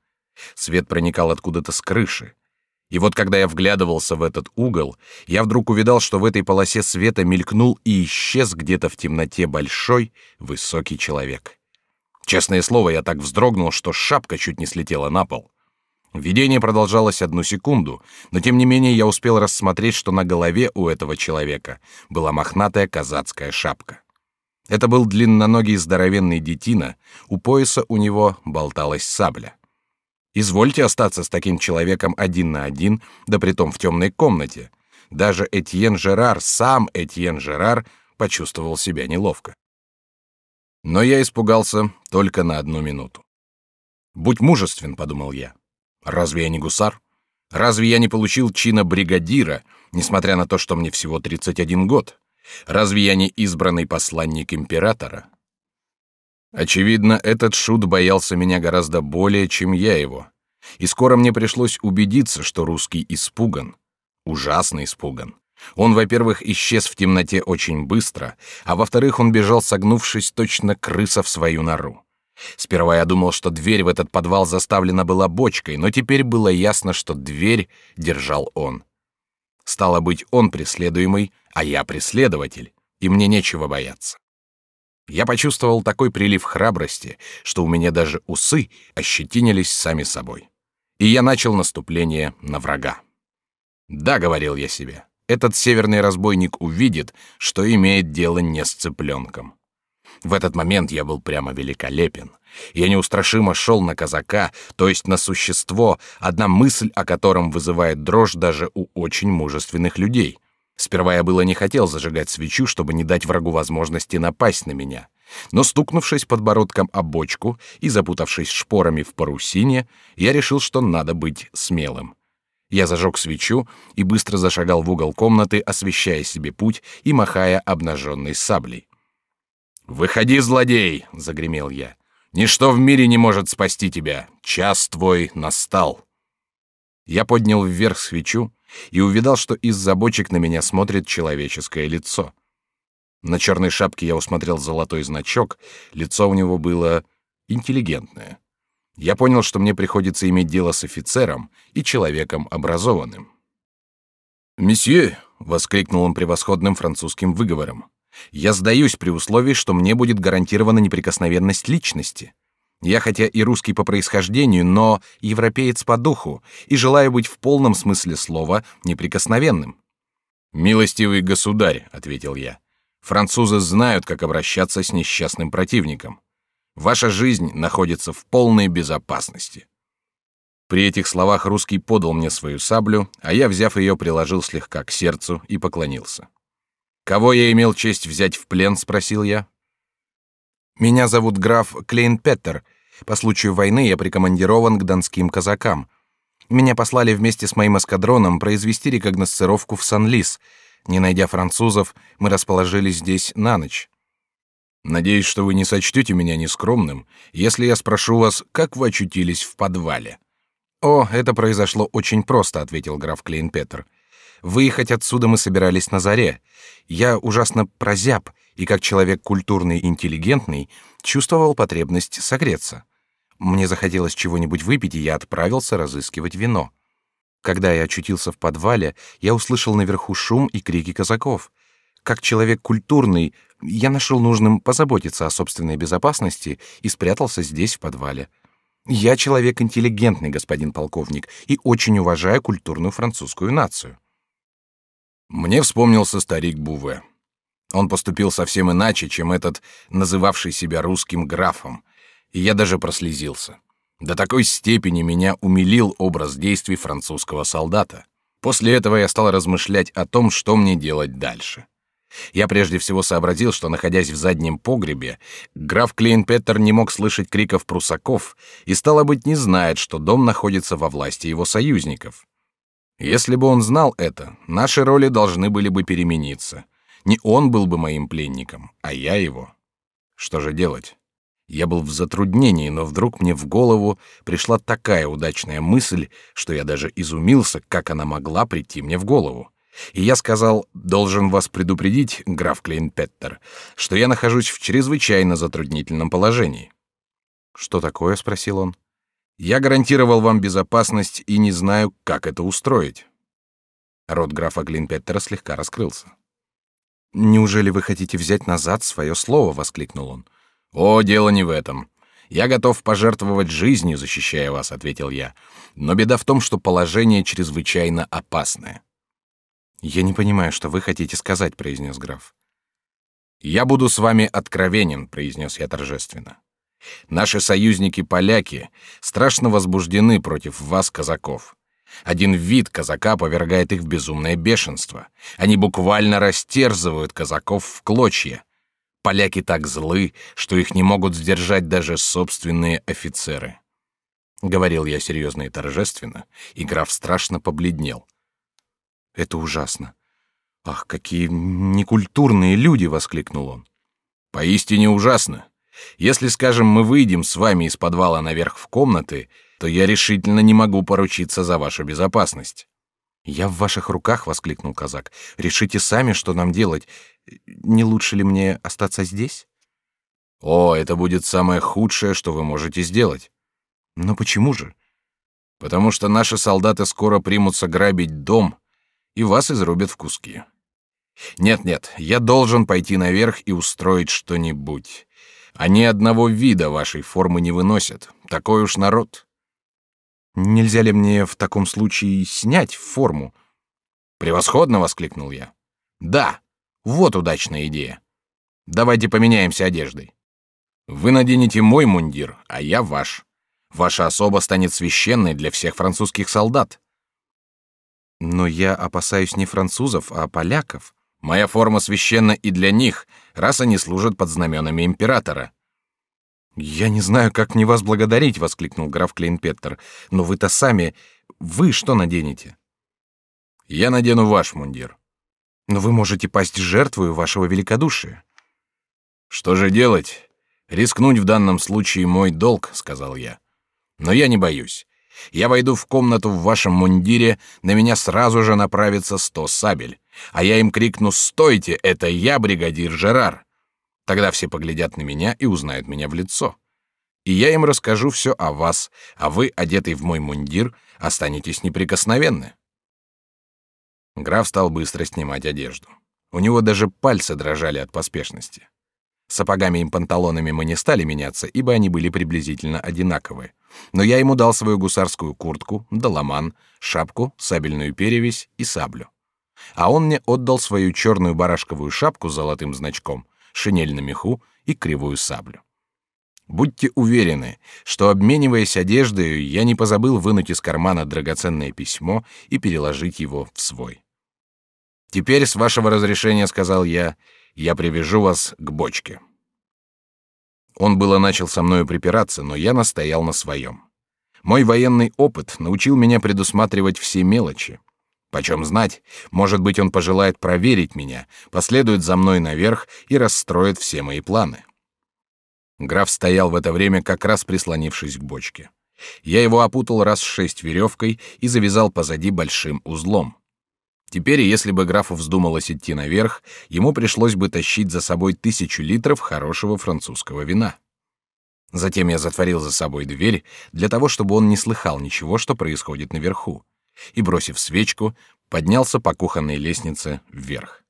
Свет проникал откуда-то с крыши. И вот когда я вглядывался в этот угол, я вдруг увидал, что в этой полосе света мелькнул и исчез где-то в темноте большой, высокий человек. Честное слово, я так вздрогнул, что шапка чуть не слетела на пол. Видение продолжалось одну секунду, но тем не менее я успел рассмотреть, что на голове у этого человека была мохнатая казацкая шапка. Это был длинноногий здоровенный детина, у пояса у него болталась сабля. Извольте остаться с таким человеком один на один, да притом в темной комнате. Даже Этьен Жерар, сам Этьен Жерар, почувствовал себя неловко. Но я испугался только на одну минуту. «Будь мужествен», — подумал я. «Разве я не гусар? Разве я не получил чина бригадира, несмотря на то, что мне всего 31 год? Разве я не избранный посланник императора? Очевидно, этот шут боялся меня гораздо более, чем я его. И скоро мне пришлось убедиться, что русский испуган. Ужасно испуган. Он, во-первых, исчез в темноте очень быстро, а во-вторых, он бежал, согнувшись точно крыса в свою нору. Сперва я думал, что дверь в этот подвал заставлена была бочкой, но теперь было ясно, что дверь держал он. Стало быть, он преследуемый, а я преследователь, и мне нечего бояться. Я почувствовал такой прилив храбрости, что у меня даже усы ощетинились сами собой. И я начал наступление на врага. Да, говорил я себе, этот северный разбойник увидит, что имеет дело не с цыпленком. В этот момент я был прямо великолепен. Я неустрашимо шел на казака, то есть на существо, одна мысль о котором вызывает дрожь даже у очень мужественных людей — Сперва я было не хотел зажигать свечу, чтобы не дать врагу возможности напасть на меня. Но стукнувшись подбородком о бочку и запутавшись шпорами в парусине, я решил, что надо быть смелым. Я зажег свечу и быстро зашагал в угол комнаты, освещая себе путь и махая обнаженной саблей. «Выходи, злодей!» — загремел я. «Ничто в мире не может спасти тебя. Час твой настал». Я поднял вверх свечу, и увидал, что из-за бочек на меня смотрит человеческое лицо. На черной шапке я усмотрел золотой значок, лицо у него было интеллигентное. Я понял, что мне приходится иметь дело с офицером и человеком образованным. «Месье!» — воскликнул он превосходным французским выговором. «Я сдаюсь при условии, что мне будет гарантирована неприкосновенность личности. Я хотя и русский по происхождению, но европеец по духу и желаю быть в полном смысле слова неприкосновенным». «Милостивый государь», — ответил я, — «французы знают, как обращаться с несчастным противником. Ваша жизнь находится в полной безопасности». При этих словах русский подал мне свою саблю, а я, взяв ее, приложил слегка к сердцу и поклонился. «Кого я имел честь взять в плен?» — спросил я. «Меня зовут граф Клейн-Петтер. По случаю войны я прикомандирован к донским казакам. Меня послали вместе с моим эскадроном произвести рекогносцировку в Сан-Лис. Не найдя французов, мы расположились здесь на ночь. Надеюсь, что вы не сочтете меня нескромным, если я спрошу вас, как вы очутились в подвале. «О, это произошло очень просто», — ответил граф Клейн-Петер. «Выехать отсюда мы собирались на заре. Я ужасно прозяб, и как человек культурный и интеллигентный чувствовал потребность согреться. Мне захотелось чего-нибудь выпить, и я отправился разыскивать вино. Когда я очутился в подвале, я услышал наверху шум и крики казаков. Как человек культурный, я нашел нужным позаботиться о собственной безопасности и спрятался здесь, в подвале. Я человек интеллигентный, господин полковник, и очень уважаю культурную французскую нацию. Мне вспомнился старик Буве. Он поступил совсем иначе, чем этот, называвший себя русским графом, и я даже прослезился. До такой степени меня умилил образ действий французского солдата. После этого я стал размышлять о том, что мне делать дальше. Я прежде всего сообразил, что, находясь в заднем погребе, граф Клейнпеттер не мог слышать криков прусаков и, стало быть, не знает, что дом находится во власти его союзников. Если бы он знал это, наши роли должны были бы перемениться. Не он был бы моим пленником, а я его. Что же делать? Я был в затруднении, но вдруг мне в голову пришла такая удачная мысль, что я даже изумился, как она могла прийти мне в голову. И я сказал, должен вас предупредить, граф Клейнпеттер, что я нахожусь в чрезвычайно затруднительном положении. Что такое? спросил он. Я гарантировал вам безопасность и не знаю, как это устроить. Рот графа Глинпеттера слегка раскрылся. Неужели вы хотите взять назад свое слово? воскликнул он. О, дело не в этом. Я готов пожертвовать жизнью, защищая вас, ответил я. Но беда в том, что положение чрезвычайно опасное. Я не понимаю, что вы хотите сказать, произнес граф. Я буду с вами откровенен, произнес я торжественно. Наши союзники поляки страшно возбуждены против вас, казаков. Один вид казака повергает их в безумное бешенство. Они буквально растерзывают казаков в клочья. Поляки так злы, что их не могут сдержать даже собственные офицеры. Говорил я серьезно и торжественно, и граф страшно побледнел. Это ужасно. Ах, какие некультурные люди, воскликнул он. Поистине ужасно. Если, скажем, мы выйдем с вами из подвала наверх в комнаты, то я решительно не могу поручиться за вашу безопасность. Я в ваших руках, воскликнул казак. Решите сами, что нам делать. Не лучше ли мне остаться здесь? О, это будет самое худшее, что вы можете сделать. Но почему же? Потому что наши солдаты скоро примутся грабить дом, и вас изрубят в куски. Нет-нет, я должен пойти наверх и устроить что-нибудь. Они одного вида вашей формы не выносят. Такой уж народ. Нельзя ли мне в таком случае снять форму? Превосходно, воскликнул я. Да, вот удачная идея. Давайте поменяемся одеждой. Вы наденете мой мундир, а я ваш. Ваша особа станет священной для всех французских солдат. Но я опасаюсь не французов, а поляков. Моя форма священна и для них, раз они служат под знаменами императора. Я не знаю, как мне вас благодарить, воскликнул граф Клейнпеттер. Но вы-то сами, вы что наденете? Я надену ваш мундир. Но вы можете пасть жертвой вашего великодушия. Что же делать? Рискнуть в данном случае мой долг, сказал я. Но я не боюсь. Я войду в комнату в вашем мундире, на меня сразу же направится сто сабель, а я им крикну «Стойте! Это я, бригадир Жерар!» Тогда все поглядят на меня и узнают меня в лицо. И я им расскажу все о вас, а вы, одетый в мой мундир, останетесь неприкосновенны. Граф стал быстро снимать одежду. У него даже пальцы дрожали от поспешности. Сапогами и панталонами мы не стали меняться, ибо они были приблизительно одинаковые. Но я ему дал свою гусарскую куртку, доломан, шапку, сабельную перевязь и саблю. А он мне отдал свою черную барашковую шапку с золотым значком, шинель на меху и кривую саблю. Будьте уверены, что, обмениваясь одеждой, я не позабыл вынуть из кармана драгоценное письмо и переложить его в свой. «Теперь, с вашего разрешения, — сказал я, — я привяжу вас к бочке». Он было начал со мною припираться, но я настоял на своем. Мой военный опыт научил меня предусматривать все мелочи. Почем знать, может быть, он пожелает проверить меня, последует за мной наверх и расстроит все мои планы. Граф стоял в это время, как раз прислонившись к бочке. Я его опутал раз шесть веревкой и завязал позади большим узлом. Теперь, если бы графу вздумалось идти наверх, ему пришлось бы тащить за собой тысячу литров хорошего французского вина. Затем я затворил за собой дверь для того, чтобы он не слыхал ничего, что происходит наверху, и, бросив свечку, поднялся по кухонной лестнице вверх.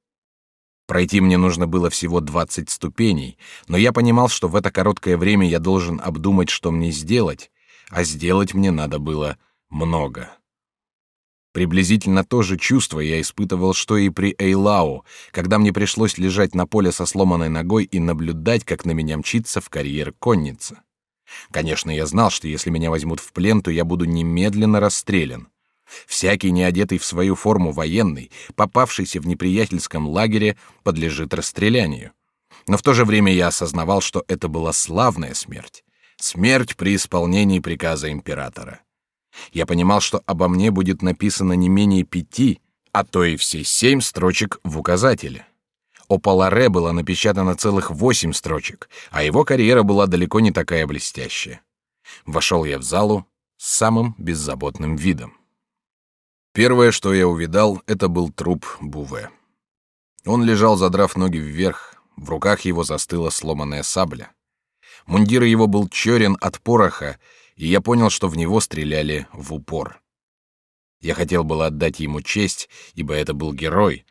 Пройти мне нужно было всего двадцать ступеней, но я понимал, что в это короткое время я должен обдумать, что мне сделать, а сделать мне надо было много. Приблизительно то же чувство я испытывал, что и при Эйлау, когда мне пришлось лежать на поле со сломанной ногой и наблюдать, как на меня мчится в карьер конница. Конечно, я знал, что если меня возьмут в плен, то я буду немедленно расстрелян. Всякий неодетый в свою форму военный, попавшийся в неприятельском лагере, подлежит расстрелянию. Но в то же время я осознавал, что это была славная смерть. Смерть при исполнении приказа императора. Я понимал, что обо мне будет написано не менее пяти, а то и все семь строчек в указателе. О Паларе было напечатано целых восемь строчек, а его карьера была далеко не такая блестящая. Вошел я в залу с самым беззаботным видом. Первое, что я увидал, это был труп Буве. Он лежал, задрав ноги вверх, в руках его застыла сломанная сабля. Мундир его был черен от пороха, и я понял, что в него стреляли в упор. Я хотел было отдать ему честь, ибо это был герой,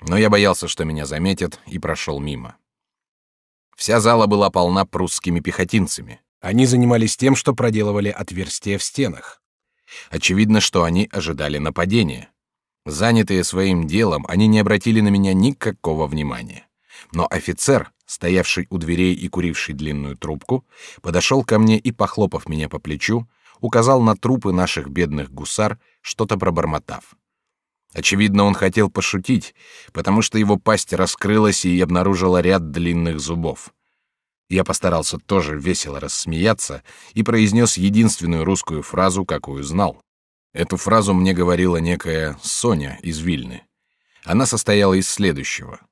но я боялся, что меня заметят, и прошел мимо. Вся зала была полна прусскими пехотинцами. Они занимались тем, что проделывали отверстия в стенах. Очевидно, что они ожидали нападения. Занятые своим делом, они не обратили на меня никакого внимания. Но офицер, стоявший у дверей и куривший длинную трубку, подошел ко мне и, похлопав меня по плечу, указал на трупы наших бедных гусар, что-то пробормотав. Очевидно, он хотел пошутить, потому что его пасть раскрылась и обнаружила ряд длинных зубов. Я постарался тоже весело рассмеяться и произнес единственную русскую фразу, какую знал. Эту фразу мне говорила некая Соня из Вильны. Она состояла из следующего —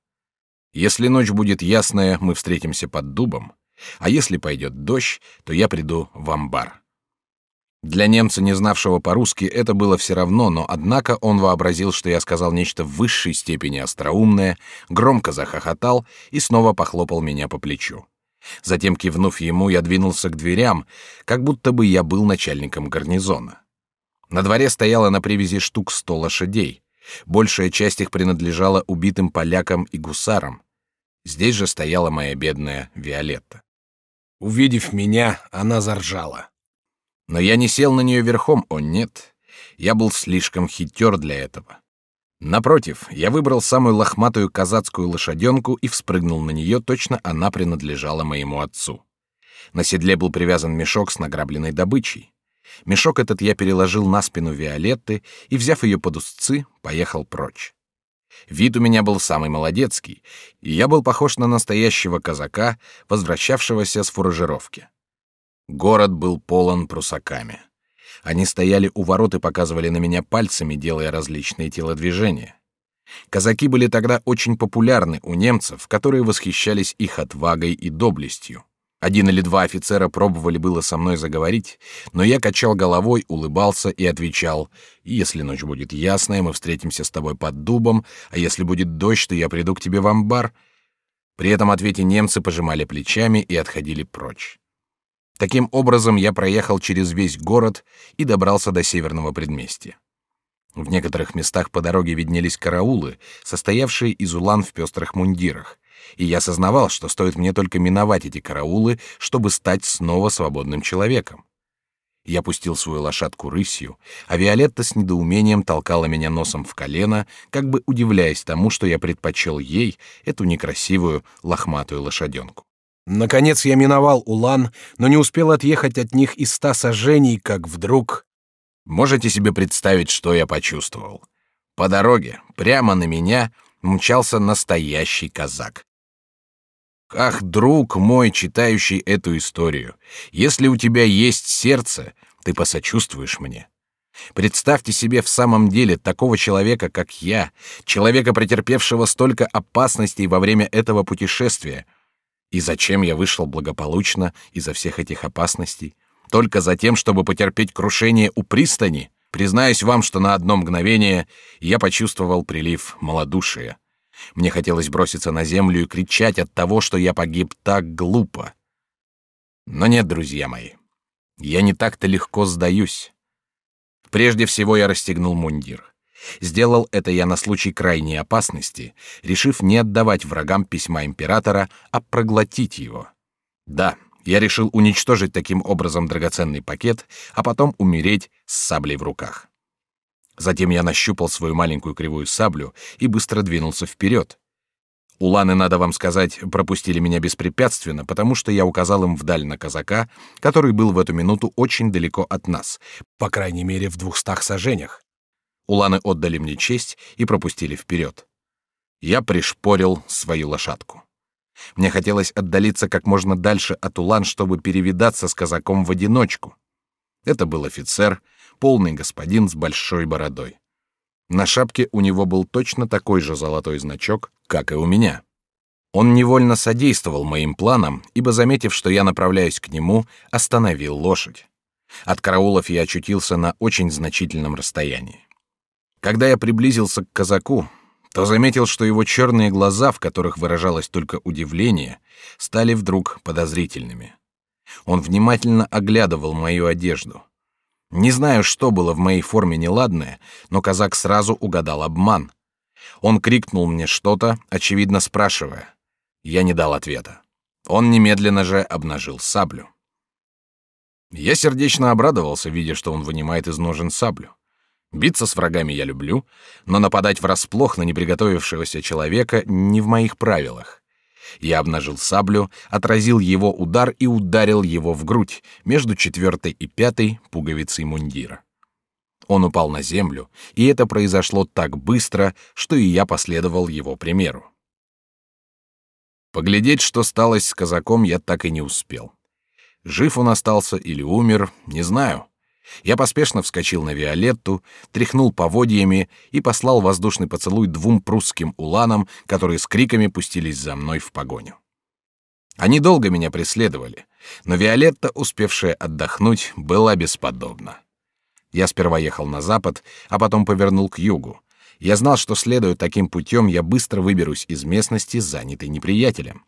если ночь будет ясная, мы встретимся под дубом, а если пойдет дождь, то я приду в амбар. Для немца, не знавшего по-русски, это было все равно, но однако он вообразил, что я сказал нечто в высшей степени остроумное, громко захохотал и снова похлопал меня по плечу. Затем, кивнув ему, я двинулся к дверям, как будто бы я был начальником гарнизона. На дворе стояло на привязи штук сто лошадей. Большая часть их принадлежала убитым полякам и гусарам. Здесь же стояла моя бедная Виолетта. Увидев меня, она заржала. Но я не сел на нее верхом, о нет. Я был слишком хитер для этого. Напротив, я выбрал самую лохматую казацкую лошаденку и вспрыгнул на нее, точно она принадлежала моему отцу. На седле был привязан мешок с награбленной добычей. Мешок этот я переложил на спину Виолетты и, взяв ее под узцы, поехал прочь. Вид у меня был самый молодецкий, и я был похож на настоящего казака, возвращавшегося с фуражировки. Город был полон прусаками. Они стояли у ворот и показывали на меня пальцами, делая различные телодвижения. Казаки были тогда очень популярны у немцев, которые восхищались их отвагой и доблестью. Один или два офицера пробовали было со мной заговорить, но я качал головой, улыбался и отвечал: "Если ночь будет ясная, мы встретимся с тобой под дубом, а если будет дождь, то я приду к тебе в амбар". При этом ответе немцы пожимали плечами и отходили прочь. Таким образом, я проехал через весь город и добрался до северного предместья. В некоторых местах по дороге виднелись караулы, состоявшие из улан в пестрых мундирах, и я сознавал, что стоит мне только миновать эти караулы, чтобы стать снова свободным человеком. Я пустил свою лошадку рысью, а Виолетта с недоумением толкала меня носом в колено, как бы удивляясь тому, что я предпочел ей эту некрасивую лохматую лошаденку. Наконец я миновал Улан, но не успел отъехать от них и ста сажений, как вдруг... Можете себе представить, что я почувствовал? По дороге, прямо на меня, мчался настоящий казак. Ах, друг мой, читающий эту историю, если у тебя есть сердце, ты посочувствуешь мне. Представьте себе в самом деле такого человека, как я, человека, претерпевшего столько опасностей во время этого путешествия. И зачем я вышел благополучно из-за всех этих опасностей? Только за тем, чтобы потерпеть крушение у пристани? Признаюсь вам, что на одно мгновение я почувствовал прилив малодушия. Мне хотелось броситься на землю и кричать от того, что я погиб так глупо. Но нет, друзья мои, я не так-то легко сдаюсь. Прежде всего я расстегнул мундир. Сделал это я на случай крайней опасности, решив не отдавать врагам письма императора, а проглотить его. Да, я решил уничтожить таким образом драгоценный пакет, а потом умереть с саблей в руках. Затем я нащупал свою маленькую кривую саблю и быстро двинулся вперед. Уланы, надо вам сказать, пропустили меня беспрепятственно, потому что я указал им вдаль на казака, который был в эту минуту очень далеко от нас, по крайней мере в двухстах саженях. Уланы отдали мне честь и пропустили вперед. Я пришпорил свою лошадку. Мне хотелось отдалиться как можно дальше от Улан, чтобы перевидаться с казаком в одиночку. Это был офицер, полный господин с большой бородой. На шапке у него был точно такой же золотой значок, как и у меня. Он невольно содействовал моим планам, ибо, заметив, что я направляюсь к нему, остановил лошадь. От караулов я очутился на очень значительном расстоянии. Когда я приблизился к казаку, то заметил, что его черные глаза, в которых выражалось только удивление, стали вдруг подозрительными. Он внимательно оглядывал мою одежду. Не знаю, что было в моей форме неладное, но казак сразу угадал обман. Он крикнул мне что-то, очевидно спрашивая. Я не дал ответа. Он немедленно же обнажил саблю. Я сердечно обрадовался, видя, что он вынимает из ножен саблю. Биться с врагами я люблю, но нападать врасплох на неприготовившегося человека не в моих правилах. Я обнажил саблю, отразил его удар и ударил его в грудь между четвертой и пятой пуговицей мундира. Он упал на землю, и это произошло так быстро, что и я последовал его примеру. Поглядеть, что сталось с казаком, я так и не успел. Жив он остался или умер, не знаю. Я поспешно вскочил на Виолетту, тряхнул поводьями и послал воздушный поцелуй двум прусским уланам, которые с криками пустились за мной в погоню. Они долго меня преследовали, но Виолетта, успевшая отдохнуть, была бесподобна. Я сперва ехал на запад, а потом повернул к югу. Я знал, что следуя таким путем, я быстро выберусь из местности, занятой неприятелем.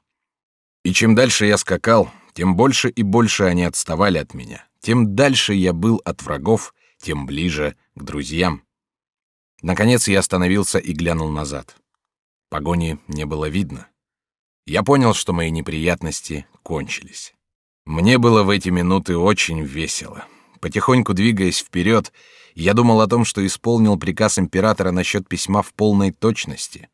И чем дальше я скакал, тем больше и больше они отставали от меня тем дальше я был от врагов, тем ближе к друзьям. Наконец я остановился и глянул назад. Погони не было видно. Я понял, что мои неприятности кончились. Мне было в эти минуты очень весело. Потихоньку двигаясь вперед, я думал о том, что исполнил приказ императора насчет письма в полной точности.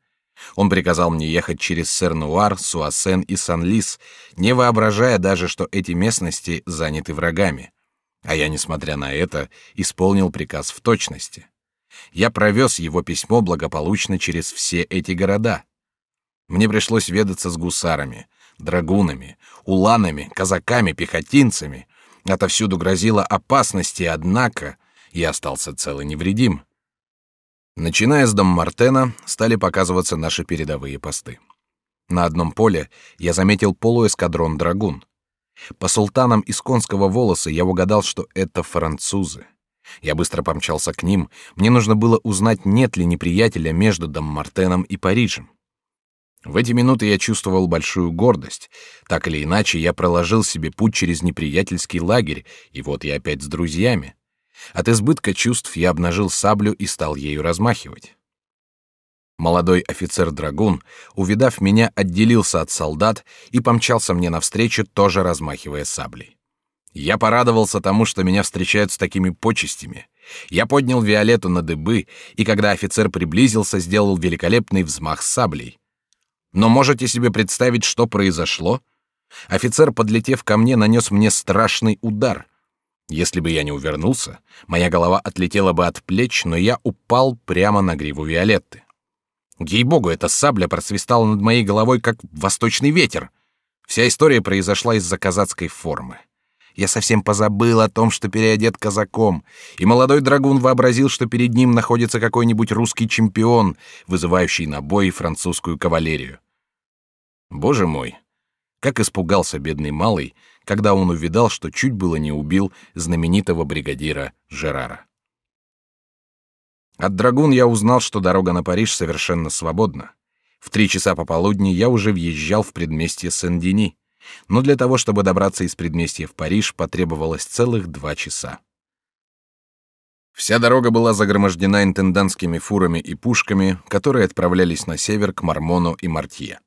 Он приказал мне ехать через Сернуар, Суассен и Сан-Лис, не воображая даже, что эти местности заняты врагами. А я, несмотря на это, исполнил приказ в точности. Я провез его письмо благополучно через все эти города. Мне пришлось ведаться с гусарами, драгунами, уланами, казаками, пехотинцами. Отовсюду грозила опасность, и однако я остался цел и невредим. Начиная с дом Мартена, стали показываться наши передовые посты. На одном поле я заметил полуэскадрон драгун. По султанам из конского волоса я угадал, что это французы. Я быстро помчался к ним. Мне нужно было узнать, нет ли неприятеля между Даммартеном и Парижем. В эти минуты я чувствовал большую гордость. Так или иначе, я проложил себе путь через неприятельский лагерь, и вот я опять с друзьями. От избытка чувств я обнажил саблю и стал ею размахивать. Молодой офицер-драгун, увидав меня, отделился от солдат и помчался мне навстречу, тоже размахивая саблей. Я порадовался тому, что меня встречают с такими почестями. Я поднял Виолетту на дыбы, и когда офицер приблизился, сделал великолепный взмах саблей. Но можете себе представить, что произошло? Офицер, подлетев ко мне, нанес мне страшный удар. Если бы я не увернулся, моя голова отлетела бы от плеч, но я упал прямо на гриву Виолетты. Ей-богу, эта сабля просвистала над моей головой, как восточный ветер. Вся история произошла из-за казацкой формы. Я совсем позабыл о том, что переодет казаком, и молодой драгун вообразил, что перед ним находится какой-нибудь русский чемпион, вызывающий на бой французскую кавалерию. Боже мой, как испугался бедный малый, когда он увидал, что чуть было не убил знаменитого бригадира Жерара. От драгун я узнал, что дорога на Париж совершенно свободна. В три часа пополудни я уже въезжал в предместье Сен-Дени но для того, чтобы добраться из предместья в Париж, потребовалось целых два часа. Вся дорога была загромождена интендантскими фурами и пушками, которые отправлялись на север к Мармону и Мартье.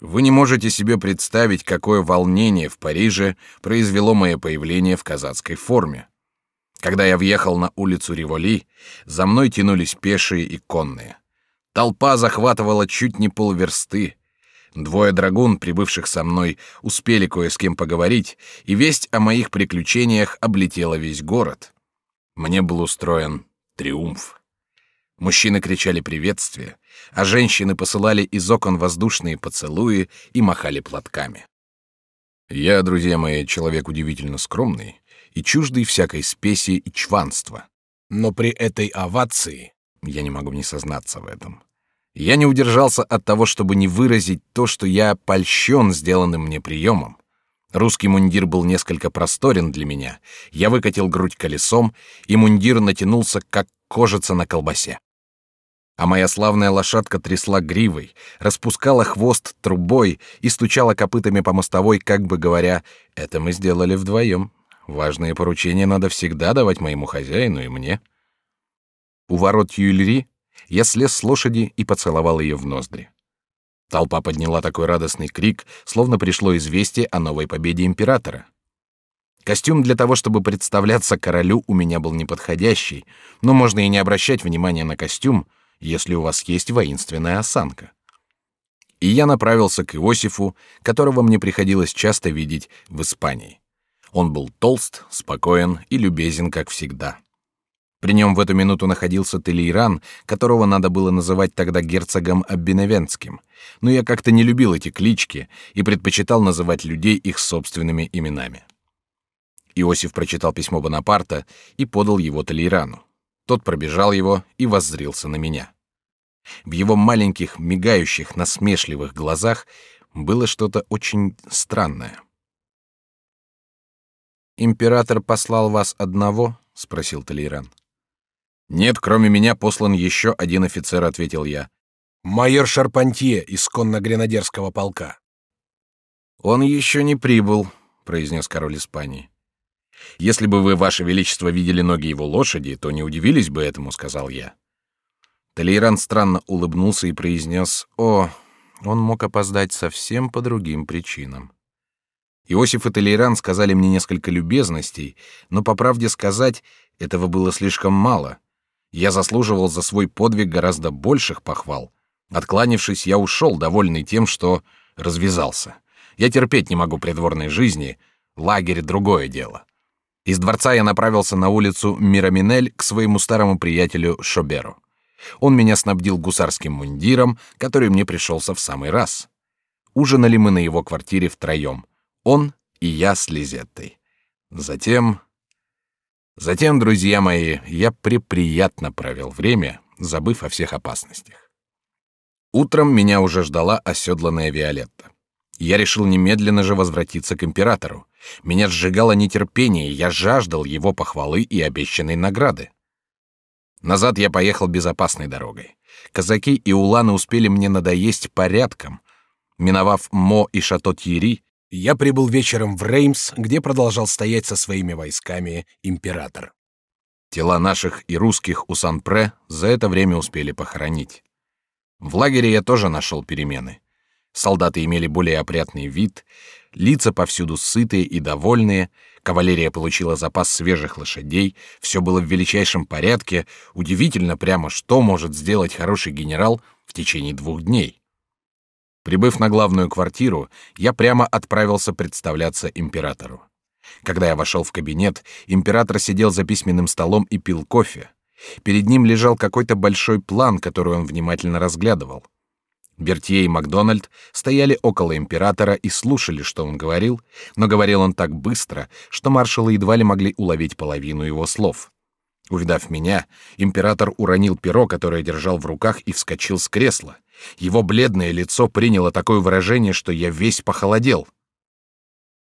Вы не можете себе представить, какое волнение в Париже произвело мое появление в казацкой форме. Когда я въехал на улицу Риволи, за мной тянулись пешие и конные. Толпа захватывала чуть не полверсты, Двое драгун, прибывших со мной, успели кое с кем поговорить, и весть о моих приключениях облетела весь город. Мне был устроен триумф. Мужчины кричали приветствия, а женщины посылали из окон воздушные поцелуи и махали платками. Я, друзья мои, человек удивительно скромный и чуждый всякой спеси и чванства. Но при этой овации я не могу не сознаться в этом. Я не удержался от того, чтобы не выразить то, что я польщен сделанным мне приемом. Русский мундир был несколько просторен для меня. Я выкатил грудь колесом, и мундир натянулся, как кожица на колбасе. А моя славная лошадка трясла гривой, распускала хвост трубой и стучала копытами по мостовой, как бы говоря, «Это мы сделали вдвоем. Важные поручения надо всегда давать моему хозяину и мне». У ворот Юльри я слез с лошади и поцеловал ее в ноздри. Толпа подняла такой радостный крик, словно пришло известие о новой победе императора. Костюм для того, чтобы представляться королю, у меня был неподходящий, но можно и не обращать внимания на костюм, если у вас есть воинственная осанка. И я направился к Иосифу, которого мне приходилось часто видеть в Испании. Он был толст, спокоен и любезен, как всегда. При нем в эту минуту находился Телейран, которого надо было называть тогда герцогом Аббиневенским. Но я как-то не любил эти клички и предпочитал называть людей их собственными именами. Иосиф прочитал письмо Бонапарта и подал его Толейрану. Тот пробежал его и воззрился на меня. В его маленьких, мигающих, насмешливых глазах было что-то очень странное. «Император послал вас одного?» — спросил Толейран. Нет, кроме меня послан еще один офицер, ответил я. Майор Шарпантье из конно-гренадерского полка. Он еще не прибыл, произнес король Испании. Если бы вы, ваше величество, видели ноги его лошади, то не удивились бы этому, сказал я. Толейран странно улыбнулся и произнес: "О, он мог опоздать совсем по другим причинам". Иосиф и Толейран сказали мне несколько любезностей, но по правде сказать, этого было слишком мало. Я заслуживал за свой подвиг гораздо больших похвал. Откланившись, я ушел, довольный тем, что развязался. Я терпеть не могу придворной жизни, лагерь — другое дело. Из дворца я направился на улицу Мираминель к своему старому приятелю Шоберу. Он меня снабдил гусарским мундиром, который мне пришелся в самый раз. Ужинали мы на его квартире втроем. Он и я с Лизеттой. Затем Затем, друзья мои, я преприятно провел время, забыв о всех опасностях. Утром меня уже ждала оседланная Виолетта. Я решил немедленно же возвратиться к императору. Меня сжигало нетерпение, я жаждал его похвалы и обещанной награды. Назад я поехал безопасной дорогой. Казаки и уланы успели мне надоесть порядком. Миновав Мо и Шато-Тьери, я прибыл вечером в Реймс, где продолжал стоять со своими войсками император. Тела наших и русских у Сан-Пре за это время успели похоронить. В лагере я тоже нашел перемены. Солдаты имели более опрятный вид, лица повсюду сытые и довольные, кавалерия получила запас свежих лошадей, все было в величайшем порядке, удивительно прямо, что может сделать хороший генерал в течение двух дней. Прибыв на главную квартиру, я прямо отправился представляться императору. Когда я вошел в кабинет, император сидел за письменным столом и пил кофе. Перед ним лежал какой-то большой план, который он внимательно разглядывал. Бертье и Макдональд стояли около императора и слушали, что он говорил, но говорил он так быстро, что маршалы едва ли могли уловить половину его слов. Увидав меня, император уронил перо, которое держал в руках, и вскочил с кресла. Его бледное лицо приняло такое выражение, что я весь похолодел.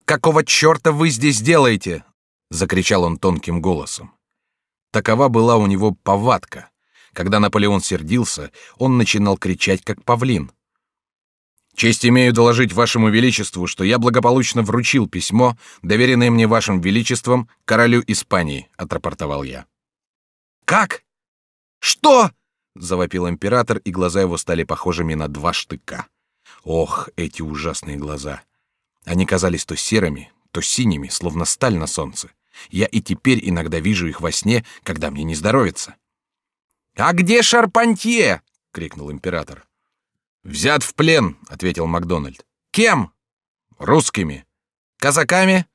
«Какого черта вы здесь делаете?» — закричал он тонким голосом. Такова была у него повадка. Когда Наполеон сердился, он начинал кричать, как павлин. «Честь имею доложить вашему величеству, что я благополучно вручил письмо, доверенное мне вашим величеством, королю Испании», — отрапортовал я. «Как? Что?» — завопил император, и глаза его стали похожими на два штыка. Ох, эти ужасные глаза! Они казались то серыми, то синими, словно сталь на солнце. Я и теперь иногда вижу их во сне, когда мне не здоровится. «А где Шарпантье?» — крикнул император. «Взят в плен», — ответил Макдональд. «Кем?» «Русскими». «Казаками?»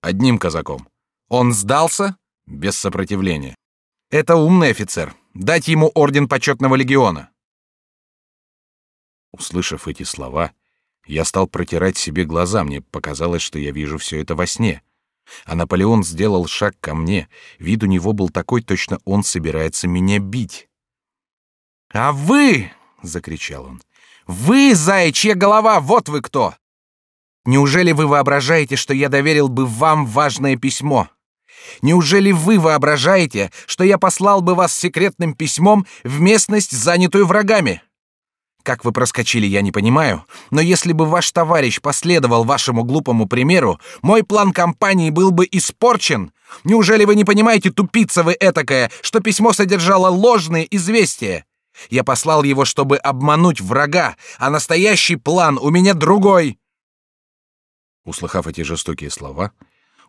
«Одним казаком». «Он сдался?» «Без сопротивления». «Это умный офицер. Дать ему орден почетного легиона». Услышав эти слова, я стал протирать себе глаза, мне показалось, что я вижу все это во сне. А Наполеон сделал шаг ко мне. Вид у него был такой, точно он собирается меня бить. «А вы!» — закричал он. «Вы, заячья голова, вот вы кто! Неужели вы воображаете, что я доверил бы вам важное письмо? Неужели вы воображаете, что я послал бы вас секретным письмом в местность, занятую врагами?» Как вы проскочили, я не понимаю, но если бы ваш товарищ последовал вашему глупому примеру, мой план кампании был бы испорчен. Неужели вы не понимаете, тупица вы этакая, что письмо содержало ложные известия? Я послал его, чтобы обмануть врага, а настоящий план у меня другой. Услыхав эти жестокие слова,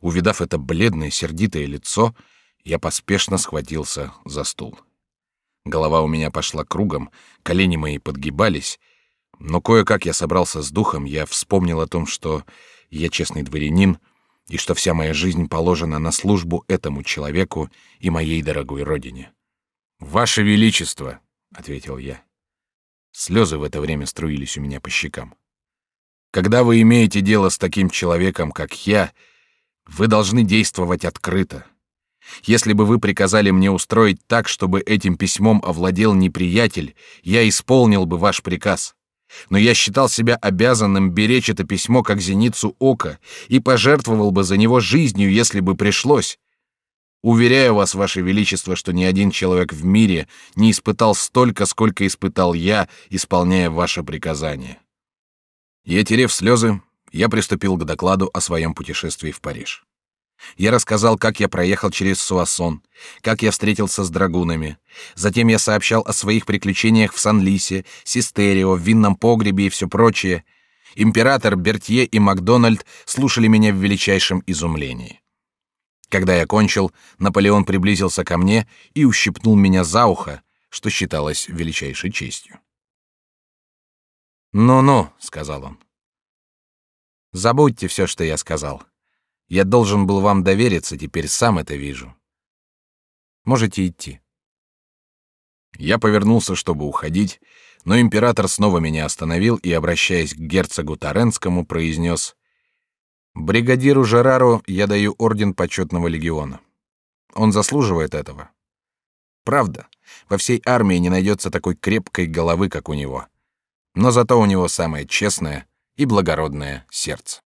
увидав это бледное, сердитое лицо, я поспешно схватился за стул. Голова у меня пошла кругом, колени мои подгибались, но кое-как я собрался с духом, я вспомнил о том, что я честный дворянин и что вся моя жизнь положена на службу этому человеку и моей дорогой родине. Ваше величество, ответил я. Слезы в это время струились у меня по щекам. Когда вы имеете дело с таким человеком, как я, вы должны действовать открыто. Если бы вы приказали мне устроить так, чтобы этим письмом овладел неприятель, я исполнил бы ваш приказ. Но я считал себя обязанным беречь это письмо как зеницу ока и пожертвовал бы за него жизнью, если бы пришлось. Уверяю вас, ваше величество, что ни один человек в мире не испытал столько, сколько испытал я, исполняя ваше приказание. И отерев слезы, я приступил к докладу о своем путешествии в Париж. Я рассказал, как я проехал через Суассон, как я встретился с драгунами. Затем я сообщал о своих приключениях в Сан-Лисе, Систерио, в винном погребе и все прочее. Император, Бертье и Макдональд слушали меня в величайшем изумлении. Когда я кончил, Наполеон приблизился ко мне и ущипнул меня за ухо, что считалось величайшей честью. «Ну-ну», — сказал он. «Забудьте все, что я сказал. Я должен был вам довериться, теперь сам это вижу. Можете идти. Я повернулся, чтобы уходить, но император снова меня остановил и, обращаясь к герцогу Таренскому, произнес: "Бригадиру Жерару я даю орден почетного легиона. Он заслуживает этого. Правда, во всей армии не найдется такой крепкой головы, как у него. Но зато у него самая честная и благородное сердце.